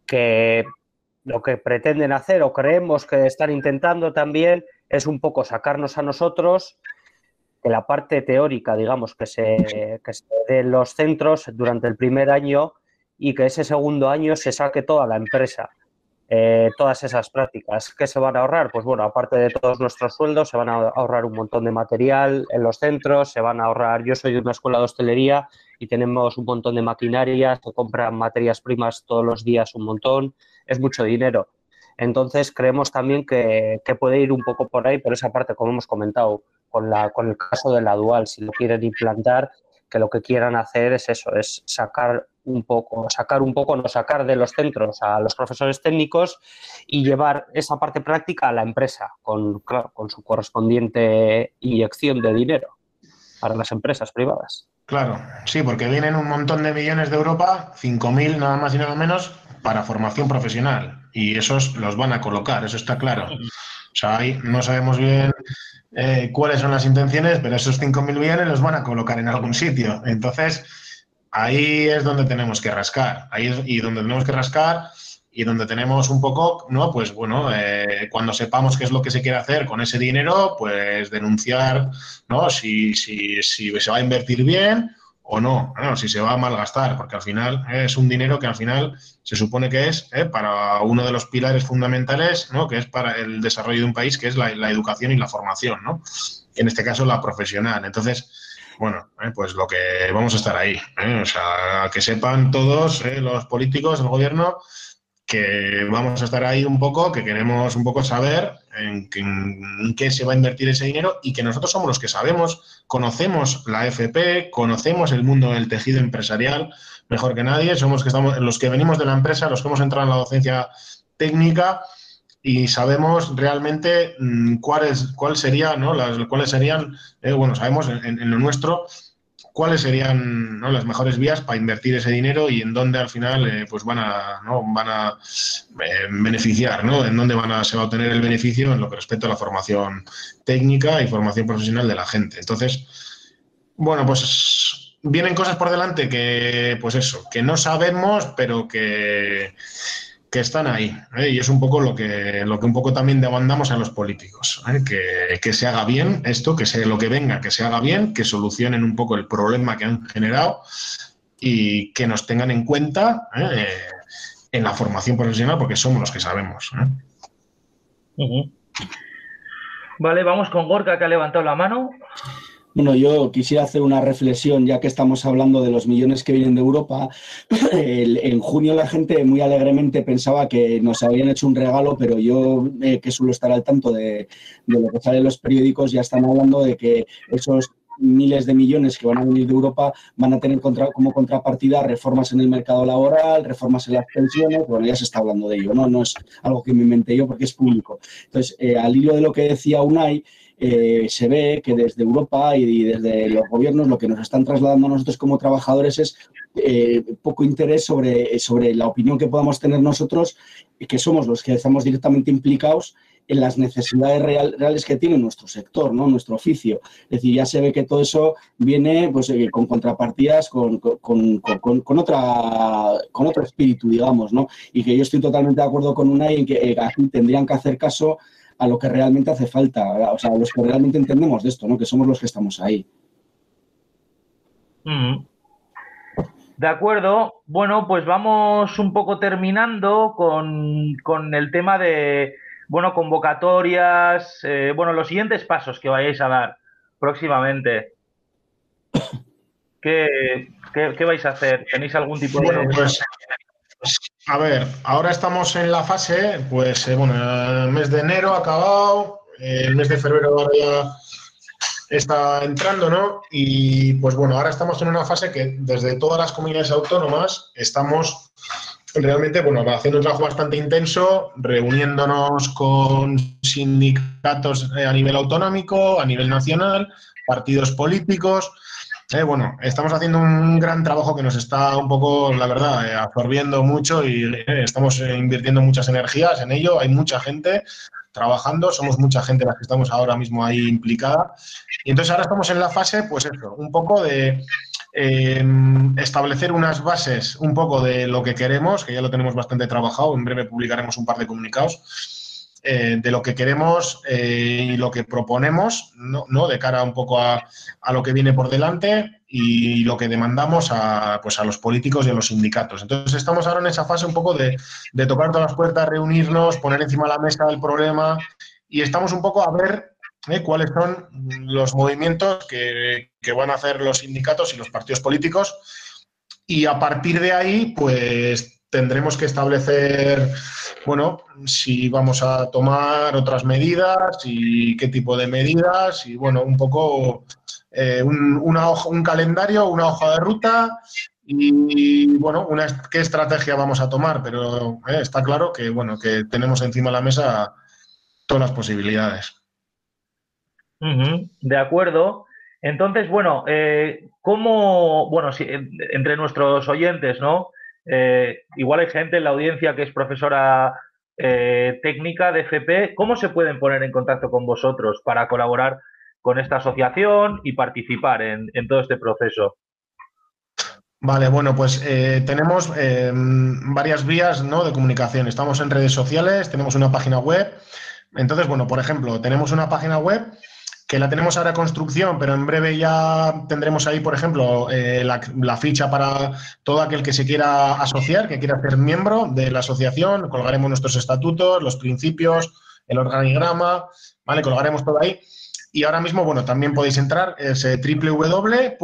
que lo que pretenden hacer o creemos que están intentando también es un poco sacarnos a nosotros de la parte teórica, digamos, que se, que se dé en los centros durante el primer año y que ese segundo año se saque toda la empresa. Eh, todas esas prácticas. ¿Qué se van a ahorrar? Pues bueno, aparte de todos nuestros sueldos, se van a ahorrar un montón de material en los centros, se van a ahorrar, yo soy de una escuela de hostelería y tenemos un montón de maquinaria, se compran materias primas todos los días un montón, es mucho dinero. Entonces creemos también que, que puede ir un poco por ahí, por esa parte, como hemos comentado, con, la, con el caso de la dual, si lo quieren implantar, que lo que quieran hacer es eso, es sacar un poco, sacar un poco, no sacar de los centros a los profesores técnicos y llevar esa parte práctica a la empresa con, con su correspondiente inyección de dinero para las empresas privadas. Claro, sí, porque vienen un montón de millones de Europa, 5.000 nada más y nada menos, para formación profesional. Y esos los van a colocar, eso está claro. O sea, ahí no sabemos bien eh, cuáles son las intenciones, pero esos 5.000 millones los van a colocar en algún sitio. Entonces, ahí es donde tenemos que rascar, ahí es, y donde tenemos que rascar y donde tenemos un poco, ¿no? Pues bueno, eh, cuando sepamos qué es lo que se quiere hacer con ese dinero, pues denunciar, ¿no? Si, si, si se va a invertir bien o no, si se va a malgastar, porque al final es un dinero que al final se supone que es ¿eh? para uno de los pilares fundamentales, ¿no? que es para el desarrollo de un país, que es la, la educación y la formación, ¿no? en este caso la profesional. Entonces, bueno, eh, pues lo que vamos a estar ahí. O sea, que sepan todos los políticos, el gobierno, que vamos a estar ahí un poco, que queremos un poco saber en, qué se va a invertir ese dinero y que nosotros somos los que sabemos, conocemos la FP, conocemos el mundo del tejido empresarial mejor que nadie, somos que estamos, los que venimos de la empresa, los que hemos entrado en la docencia técnica y sabemos realmente mm, cuáles cuál sería, ¿no? Las, cuáles serían, eh, bueno, sabemos en, lo nuestro cuáles serían ¿no? las mejores vías para invertir ese dinero y en dónde al final eh, pues van a, ¿no? van a eh, beneficiar, ¿no? en dónde van a, se va a obtener el beneficio en lo que respecta a la formación técnica y formación profesional de la gente. Entonces, bueno, pues vienen cosas por delante que, pues eso, que no sabemos, pero que que están ahí. ¿eh? Y es un poco lo que, lo que un poco también demandamos a los políticos. ¿eh? Que, se haga bien esto, que sea lo que venga, que se haga bien, que solucionen un poco el problema que han generado y que nos tengan en cuenta ¿eh? en la formación profesional porque somos los que sabemos. Vale, vamos con Gorka que ha levantado la mano. Bueno, yo quisiera hacer una reflexión, ya que estamos hablando de los millones que vienen de Europa. en junio la gente muy alegremente pensaba que nos habían hecho un regalo, pero yo, eh, que suelo estar al tanto de, lo que sale en los periódicos, ya están hablando de que esos miles de millones que van a venir de Europa van a tener contra, como contrapartida reformas en el mercado laboral, reformas en las pensiones, bueno, ya se está hablando de ello, ¿no? No es algo que me inventé yo porque es público. Entonces, eh, al hilo de lo que decía Unai, eh, se ve que desde Europa y desde los gobiernos lo que nos están trasladando a nosotros como trabajadores es eh, poco interés sobre, sobre la opinión que podamos tener nosotros, que somos los que estamos directamente implicados en las necesidades reales que tiene nuestro sector, ¿no? nuestro oficio. Es decir, ya se ve que todo eso viene pues, eh, con contrapartidas, con, con, otra, con otro espíritu, digamos, ¿no? y que yo estoy totalmente de acuerdo con una en que eh, tendrían que hacer caso a lo que realmente hace falta, o sea, a los que realmente entendemos de esto, ¿no? que somos los que estamos ahí. Mm. De acuerdo. Bueno, pues vamos un poco terminando con, con el tema de, bueno, convocatorias, eh, bueno, los siguientes pasos que vayáis a dar próximamente. ¿Qué, qué, vais a hacer? ¿Tenéis algún tipo de...? Bueno, pues, a ver, ahora estamos en la fase, pues, eh, bueno, el mes de enero ha acabado, el mes de febrero ahora ya está entrando, ¿no? Y pues bueno, ahora estamos en una fase que desde todas las comunidades autónomas estamos realmente, bueno, haciendo un trabajo bastante intenso, reuniéndonos con sindicatos eh, a nivel autonómico, a nivel nacional, partidos políticos, eh, bueno, estamos haciendo un gran trabajo que nos está un poco, la verdad, eh, absorbiendo mucho y eh, estamos invirtiendo muchas energías en ello. Hay mucha gente trabajando, somos mucha gente las que estamos ahora mismo ahí implicada. Y entonces ahora estamos en la fase, pues eso, un poco de establecer unas bases, un poco de lo que queremos, que ya lo tenemos bastante trabajado. En breve publicaremos un par de comunicados eh, de lo que queremos eh, y lo que proponemos, ¿no? de cara un poco a, lo que viene por delante y lo que demandamos a, pues a los políticos y a los sindicatos. Entonces estamos ahora en esa fase un poco de, tocar todas las puertas, reunirnos, poner encima de la mesa el problema y estamos un poco a ver ¿eh? cuáles son los movimientos que, que, van a hacer los sindicatos y los partidos políticos. Y a partir de ahí, pues tendremos que establecer bueno, si vamos a tomar otras medidas y qué tipo de medidas y, bueno, un poco eh, un, una un calendario, una hoja de ruta y, bueno, qué estrategia vamos a tomar. Pero eh, está claro que, bueno, que tenemos encima de la mesa todas las posibilidades. De acuerdo. Entonces, bueno, eh, ¿cómo, bueno, si, entre nuestros oyentes, ¿no? Eh, igual hay gente en la audiencia que es profesora eh, técnica de FP. ¿Cómo se pueden poner en contacto con vosotros para colaborar con esta asociación y participar en, todo este proceso? Vale, bueno, pues eh, tenemos varias vías de comunicación. Estamos en redes sociales, tenemos una página web. Entonces, bueno, por ejemplo, tenemos una página web que la tenemos ahora construcción, pero en breve ya tendremos ahí, por ejemplo, eh, la, ficha para todo aquel que se quiera asociar, que quiera ser miembro de la asociación. Colgaremos nuestros estatutos, los principios, el organigrama, ¿vale? Colgaremos todo ahí. Y ahora mismo, bueno, también podéis entrar, es eh, www.redptfp,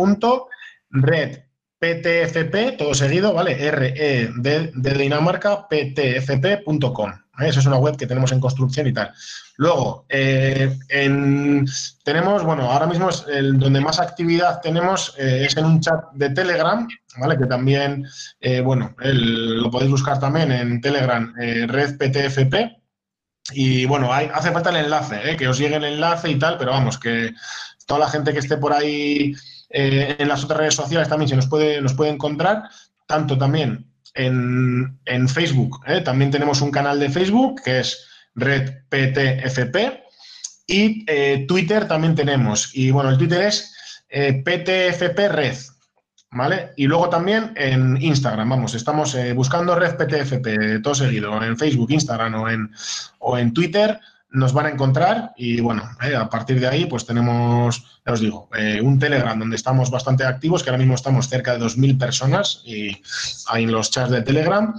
todo seguido, ¿vale? R E de, de Dinamarca, ptfp.com. Esa es una web que tenemos en construcción y tal. Luego, eh, tenemos, bueno, ahora mismo es el, donde más actividad tenemos eh, es en un chat de Telegram, ¿vale? Que también, eh, bueno, lo podéis buscar también en Telegram, red PTFP. Y bueno, hace falta el enlace, que os llegue el enlace y tal, pero vamos, que toda la gente que esté por ahí en las otras redes sociales también se puede, nos puede encontrar, tanto también en, en Facebook. También tenemos un canal de Facebook que es red PTFP. Y eh, Twitter también tenemos. Y bueno, el Twitter es eh, PTFP Red. ¿Vale? Y luego también en Instagram, vamos, estamos eh, buscando red PTFP, todo seguido, en Facebook, Instagram o en, o en Twitter, nos van a encontrar y bueno, a partir de ahí pues tenemos, ya os digo, un Telegram donde estamos bastante activos, que ahora mismo estamos cerca de 2.000 personas y hay en los chats de Telegram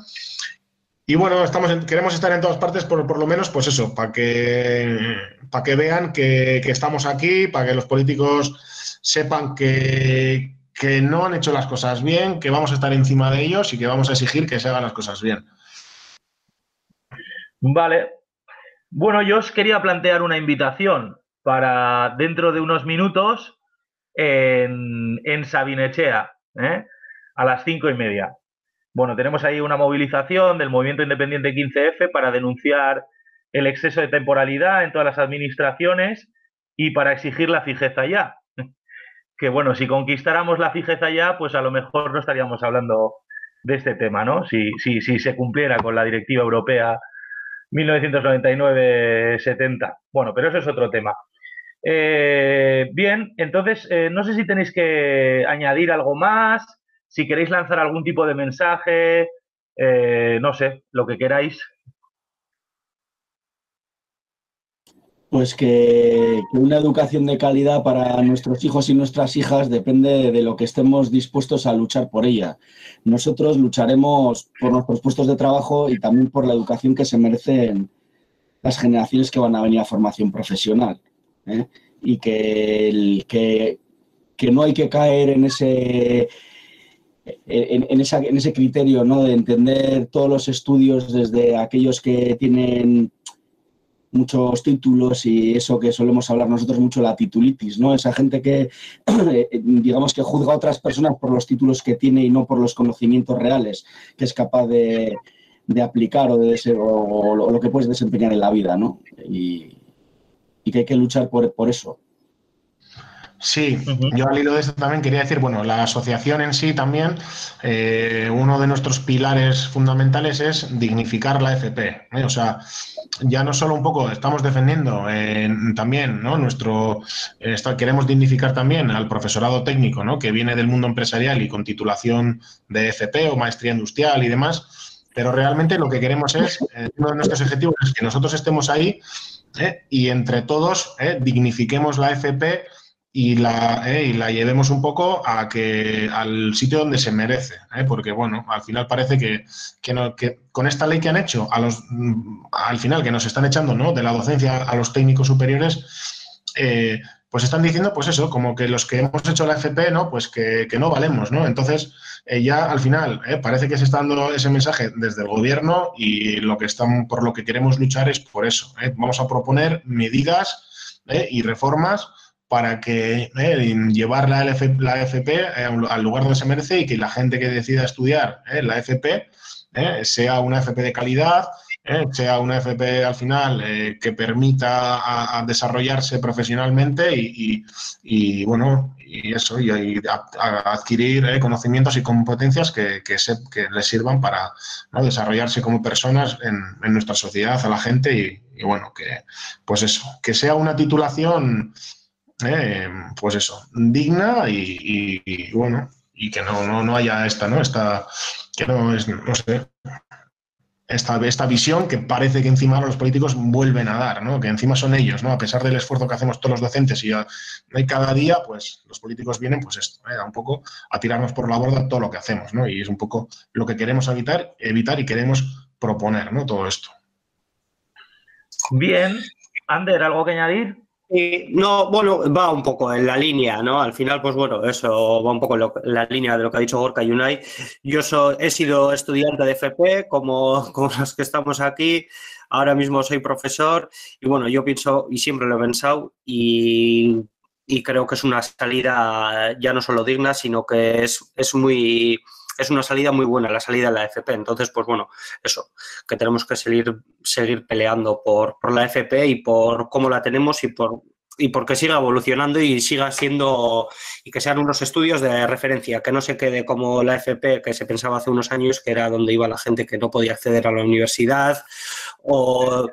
Y bueno, estamos queremos estar en todas partes, por, por lo menos, pues eso, para que, para que vean que, que, estamos aquí, para que los políticos sepan que, que no han hecho las cosas bien, que vamos a estar encima de ellos y que vamos a exigir que se hagan las cosas bien. Vale. Bueno, yo os quería plantear una invitación para dentro de unos minutos en, en Sabinechea, ¿eh? a las cinco y media. Bueno, tenemos ahí una movilización del Movimiento Independiente 15F para denunciar el exceso de temporalidad en todas las administraciones y para exigir la fijeza ya. Que bueno, si conquistáramos la fijeza ya, pues a lo mejor no estaríamos hablando de este tema, ¿no? Si, si, si se cumpliera con la Directiva Europea 1999-70. Bueno, pero eso es otro tema. Eh, bien, entonces, eh, no sé si tenéis que añadir algo más si queréis lanzar algún tipo de mensaje, eh, no sé, lo que queráis. Pues que, una educación de calidad para nuestros hijos y nuestras hijas depende de lo que estemos dispuestos a luchar por ella. Nosotros lucharemos por nuestros puestos de trabajo y también por la educación que se merecen las generaciones que van a venir a formación profesional. ¿eh? Y que, que, no hay que caer en ese en, en, en, ese criterio ¿no? de entender todos los estudios desde aquellos que tienen muchos títulos y eso que solemos hablar nosotros mucho, la titulitis, ¿no? Esa gente que, digamos, que juzga a otras personas por los títulos que tiene y no por los conocimientos reales que es capaz de, de aplicar o, de ser, o, o, lo que puedes desempeñar en la vida, ¿no? Y, y que hay que luchar por, por eso. Sí, uh -huh. yo al hilo de esto también quería decir, bueno, la asociación en sí también, eh, uno de nuestros pilares fundamentales es dignificar la FP. ¿eh? O sea, ya no solo un poco estamos defendiendo eh, también, ¿no? Nuestro, está, queremos dignificar también al profesorado técnico, ¿no? Que viene del mundo empresarial y con titulación de FP o maestría industrial y demás. Pero realmente lo que queremos es, uno de nuestros objetivos es que nosotros estemos ahí y entre todos dignifiquemos la FP y la, eh, y la llevemos un poco a que, al sitio donde se merece, ¿eh? porque bueno, al final parece que, que, no, que, con esta ley que han hecho, a los, al final que nos están echando ¿no? de la docencia a los técnicos superiores, eh, pues están diciendo, pues eso, como que los que hemos hecho la FP, ¿no? Pues que, que no valemos, ¿no? Entonces, ya al final, parece que se está dando ese mensaje desde el gobierno y lo que están, por lo que queremos luchar es por eso. Vamos a proponer medidas y reformas para que eh, llevar la, LF, la FP eh, al lugar donde se merece y que la gente que decida estudiar eh, la FP sea una FP de calidad, sea una FP al final que permita desarrollarse profesionalmente y, bueno, y eso, y, adquirir conocimientos y competencias que, que, sirvan para ¿no? desarrollarse como personas en, en, nuestra sociedad, a la gente y, bueno, que pues eso, que sea una titulación eh, pues eso, digna y, bueno, y que no, no, no haya esta, ¿no? Esta, que no es, no sé, esta, esta visión que parece que encima los políticos vuelven a dar, ¿no? Que encima son ellos, ¿no? A pesar del esfuerzo que hacemos todos los docentes y, a, y cada día, pues los políticos vienen, pues esto, ¿eh? un poco a tirarnos por la borda todo lo que hacemos, ¿no? Y es un poco lo que queremos evitar, evitar y queremos proponer, ¿no? Todo esto. Bien. Ander, ¿algo que añadir? Eh, no, bueno, va un poco en la línea, ¿no? Al final, pues bueno, eso va un poco en, la línea de lo que ha dicho Gorka Yunay. Yo so, he sido estudiante de FP, como, como los que estamos aquí. Ahora mismo soy profesor y bueno, yo pienso, y siempre lo he pensado, y, y creo que es una salida ya no solo digna, sino que es, es muy es una salida muy buena, la salida de la FP. Entonces, pues bueno, eso, que tenemos que seguir, seguir peleando por, por la FP y por cómo la tenemos y por y porque siga evolucionando y siga siendo y que sean unos estudios de referencia, que no se quede como la FP que se pensaba hace unos años, que era donde iba la gente que no podía acceder a la universidad o,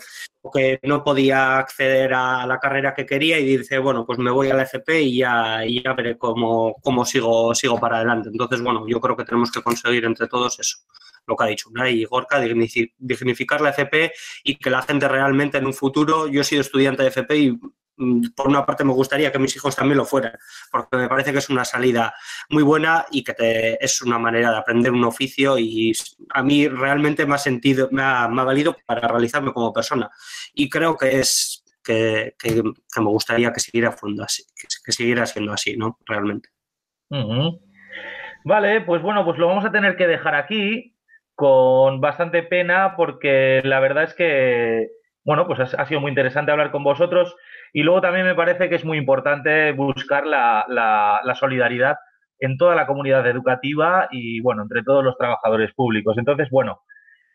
que no podía acceder a la carrera que quería y dice, bueno, pues me voy a la FP y ya, y ya veré cómo, cómo sigo, sigo para adelante. Entonces, bueno, yo creo que tenemos que conseguir entre todos eso lo que ha dicho Unai y Gorka, dignificar la FP y que la gente realmente en un futuro, yo he sido estudiante de FP y por una parte me gustaría que mis hijos también lo fueran, porque me parece que es una salida muy buena y que es una manera de aprender un oficio y a mí realmente me ha sentido, me ha, valido para realizarme como persona. Y creo que es que, me gustaría que siguiera, así, que, siguiera siendo así, ¿no? Realmente. Vale, pues bueno, pues lo vamos a tener que dejar aquí con bastante pena porque la verdad es que, bueno, pues ha sido muy interesante hablar con vosotros y luego también me parece que es muy importante buscar la, la, la solidaridad en toda la comunidad educativa y, bueno, entre todos los trabajadores públicos. Entonces, bueno,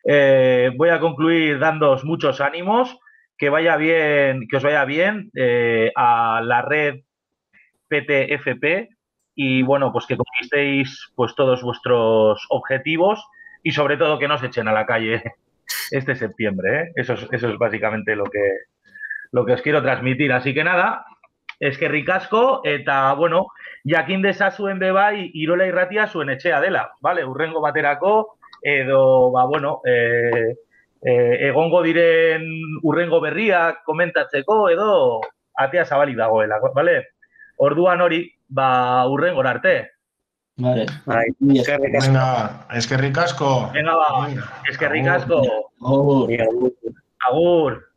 eh, voy a concluir dándoos muchos ánimos, que vaya bien, que os vaya bien eh, a la red PTFP y bueno, pues que conquistéis pues todos vuestros objetivos y sobre todo que no se echen a la calle este septiembre. ¿eh? Eso, es, eso es básicamente lo que, lo que os quiero transmitir. Así que nada, es que ricasco eta, bueno, jakin dezazuen bebai irola irratia zuen etxea dela, vale? Urrengo baterako edo, ba, bueno, e, e, egongo diren urrengo berriak komentatzeko edo atea zabali dagoela, vale? Orduan hori, ba, urrengo arte. Vale. Bai, eskerrik asko. Venga, eskerrik asko. Venga, ba, eskerrik asko. Agur. Agur.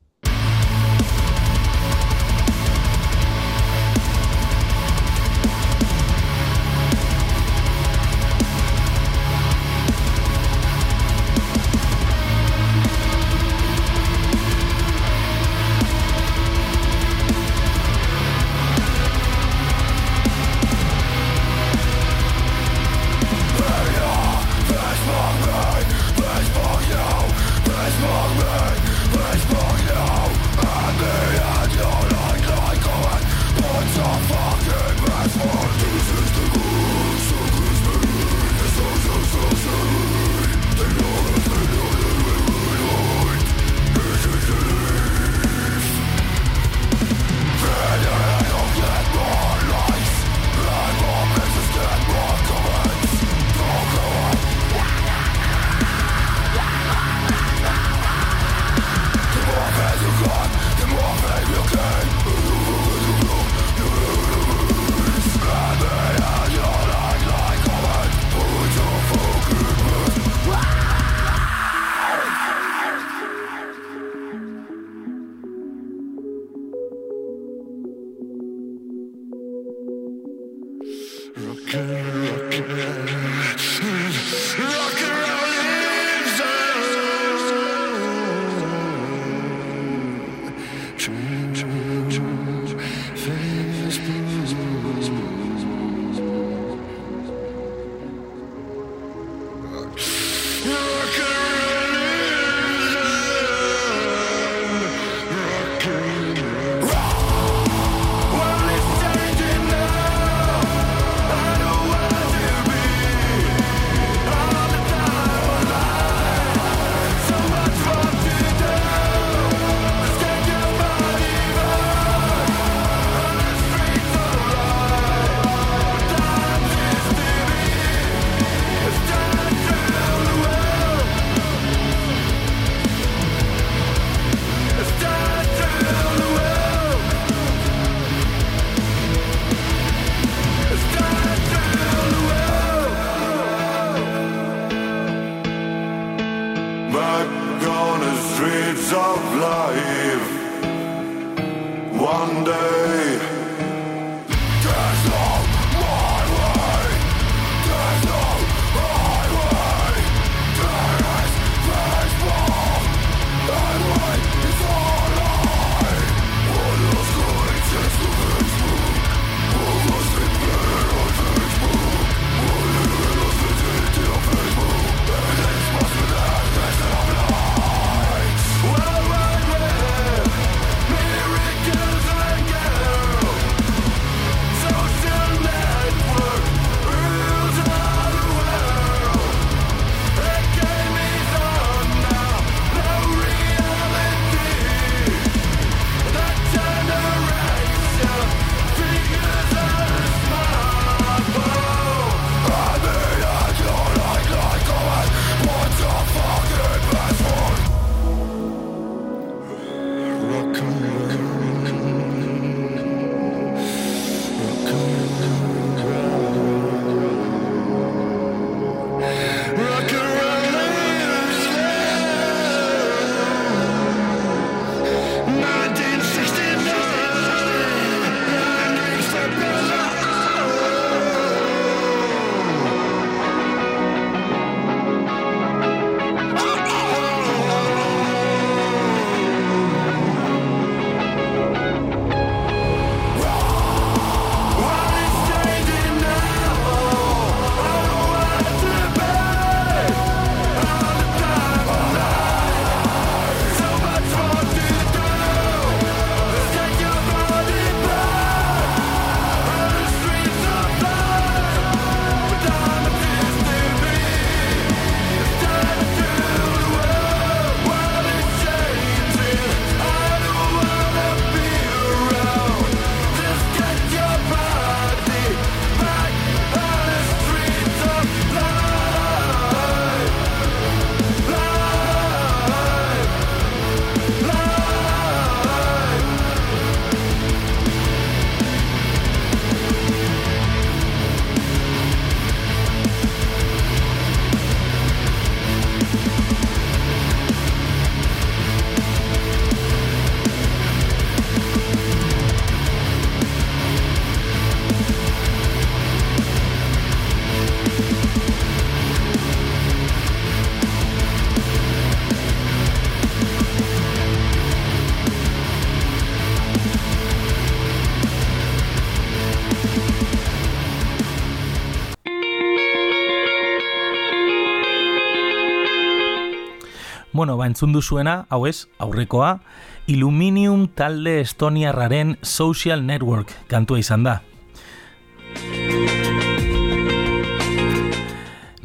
Bueno, ba, entzun duzuena, hau ez, aurrekoa, Illuminium talde estoniarraren social network kantua izan da.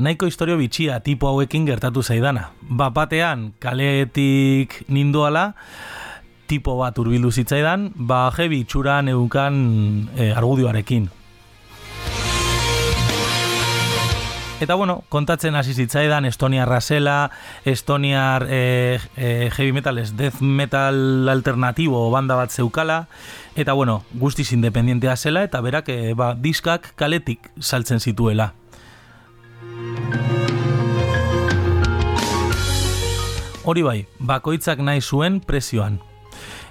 Naiko historio bitxia tipo hauekin gertatu zaidana. Bapatean, kaleetik ninduala, tipo bat urbildu zitzaidan, ba jebi itxuran eukan e, argudioarekin. Eta bueno, kontatzen hasi zitzaidan Estoniar Rasela, Estoniar e, e, heavy metal, ez, death metal alternatibo banda bat zeukala, eta bueno, guztiz independientea zela, eta berak e, ba, diskak kaletik saltzen zituela. Hori bai, bakoitzak nahi zuen prezioan.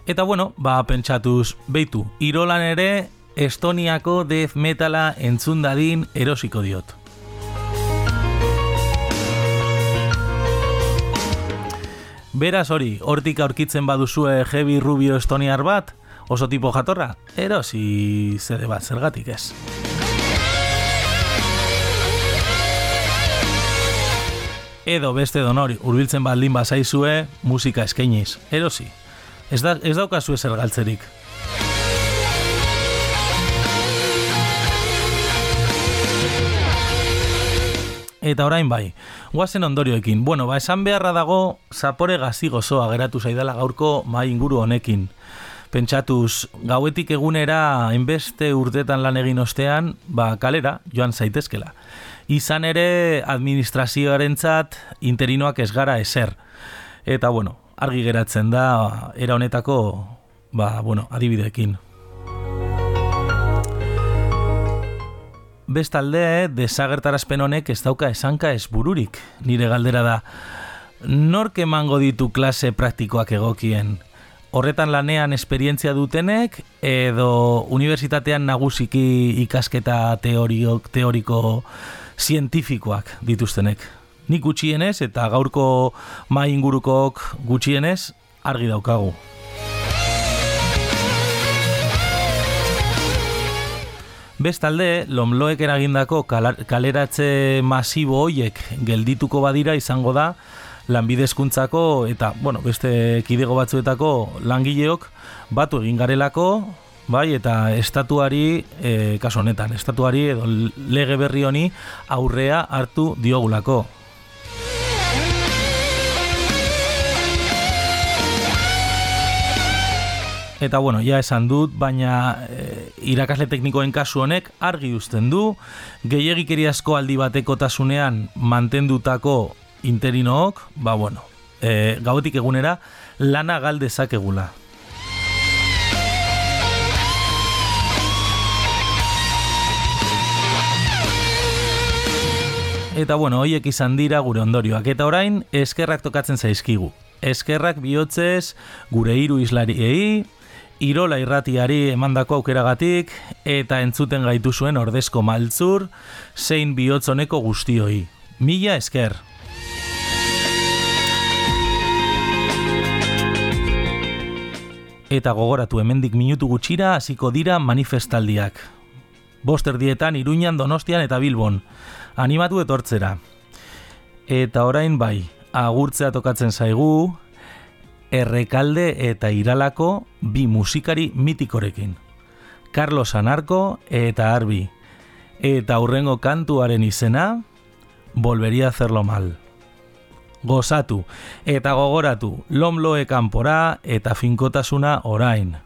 Eta bueno, ba, pentsatuz, beitu, irolan ere, Estoniako death metala entzundadin erosiko diot. Beraz hori, hortik aurkitzen baduzue heavy rubio estoniar bat, oso tipo jatorra, erosi zede bat zergatik ez. Edo beste donori, urbiltzen baldin bazaizue, musika eskainiz, erosi. Ez, da, ez daukazu ezer galtzerik. Eta orain bai, guazen ondorioekin. Bueno, ba, esan beharra dago, zapore gazi gozoa geratu zaidala gaurko mai inguru honekin. Pentsatuz, gauetik egunera enbeste urtetan lan egin ostean, ba, kalera, joan zaitezkela. Izan ere, administrazioarentzat interinoak ez gara ezer. Eta, bueno, argi geratzen da era honetako ba, bueno, adibideekin. Bestalde, desagertarazpen honek ez dauka esanka ez bururik. Nire galdera da, nork emango ditu klase praktikoak egokien? Horretan lanean esperientzia dutenek edo unibertsitatean nagusiki ikasketa teoriok, teoriko zientifikoak dituztenek? nik gutxienez eta gaurko mai ingurukok gutxienez argi daukagu. Bestalde, lomloek eragindako kaleratze masibo hoiek geldituko badira izango da lanbidezkuntzako eta bueno, beste kidego batzuetako langileok batu egin garelako bai eta estatuari e, kaso honetan, estatuari edo lege berri honi aurrea hartu diogulako. Eta bueno, ja esan dut, baina e, irakasle teknikoen kasu honek argi uzten du, gehiagikeriazko aldi bateko tasunean mantendutako interinook, ba bueno, e, gauetik egunera lana galdezak egula. Eta bueno, hoiek izan dira gure ondorioak. Eta orain, eskerrak tokatzen zaizkigu. Eskerrak bihotzez gure hiru islariei, Irola irratiari emandako aukeragatik eta entzuten gaitu zuen ordezko maltzur zein bihotzoneko guztioi. Mila esker! Eta gogoratu hemendik minutu gutxira hasiko dira manifestaldiak. Boster dietan Iruñan, Donostian eta Bilbon. Animatu etortzera. Eta orain bai, agurtzea tokatzen zaigu, errekalde eta iralako bi musikari mitikorekin. Carlos Anarko eta Arbi. Eta aurrengo kantuaren izena, volveria hacerlo mal. Gozatu eta gogoratu lomloe kanpora eta finkotasuna orain.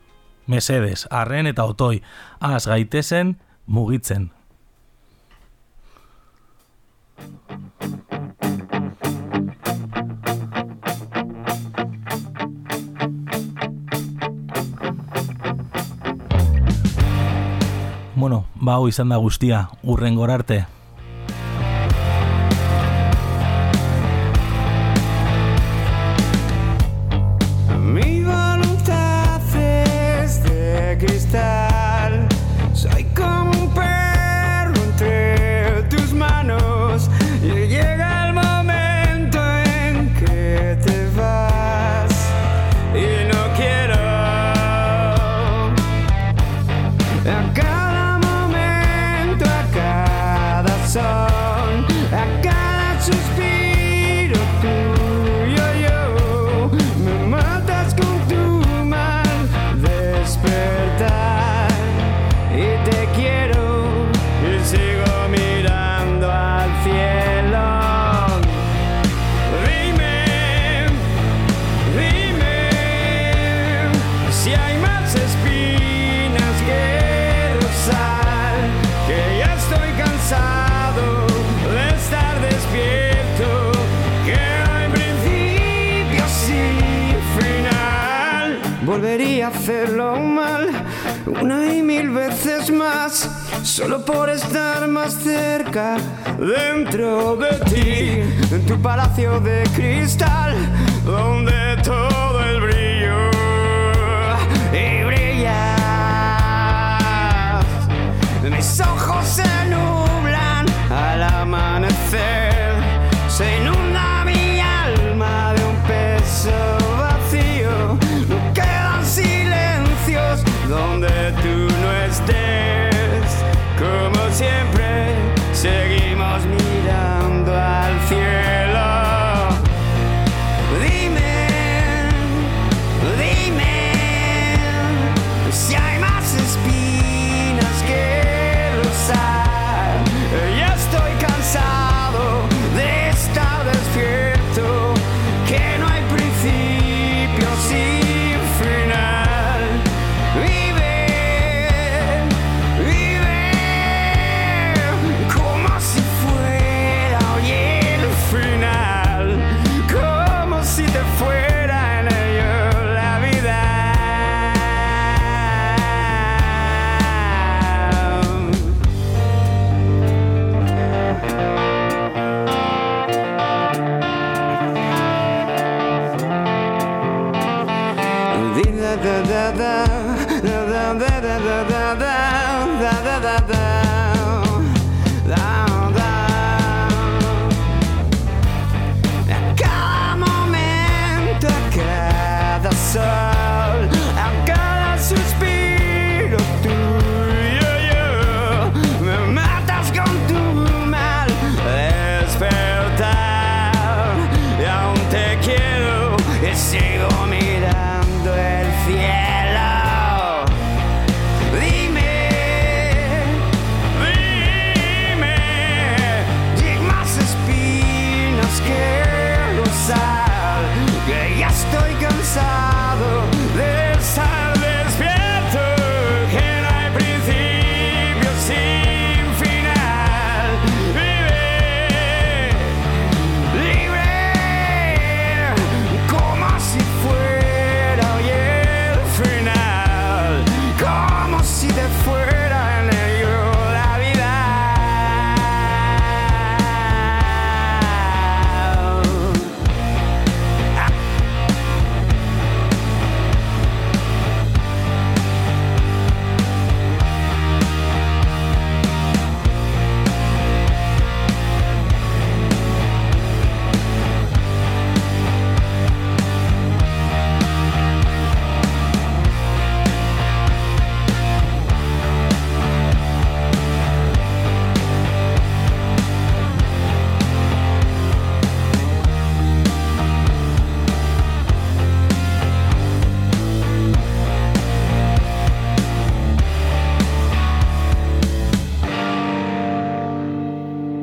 Mesedes, arren eta otoi, az gaitezen mugitzen. Bueno, ba hau izan da guztia, urren arte. son a cada suspiro tuyo Si hay más espinas que rosal, que ya estoy cansado de estar despierto, que hay principio sin final. Volvería a hacerlo mal una y mil veces más, solo por estar más cerca, dentro de ti, en tu palacio de cristal, donde todo Mis ojos se nublan al amanecer,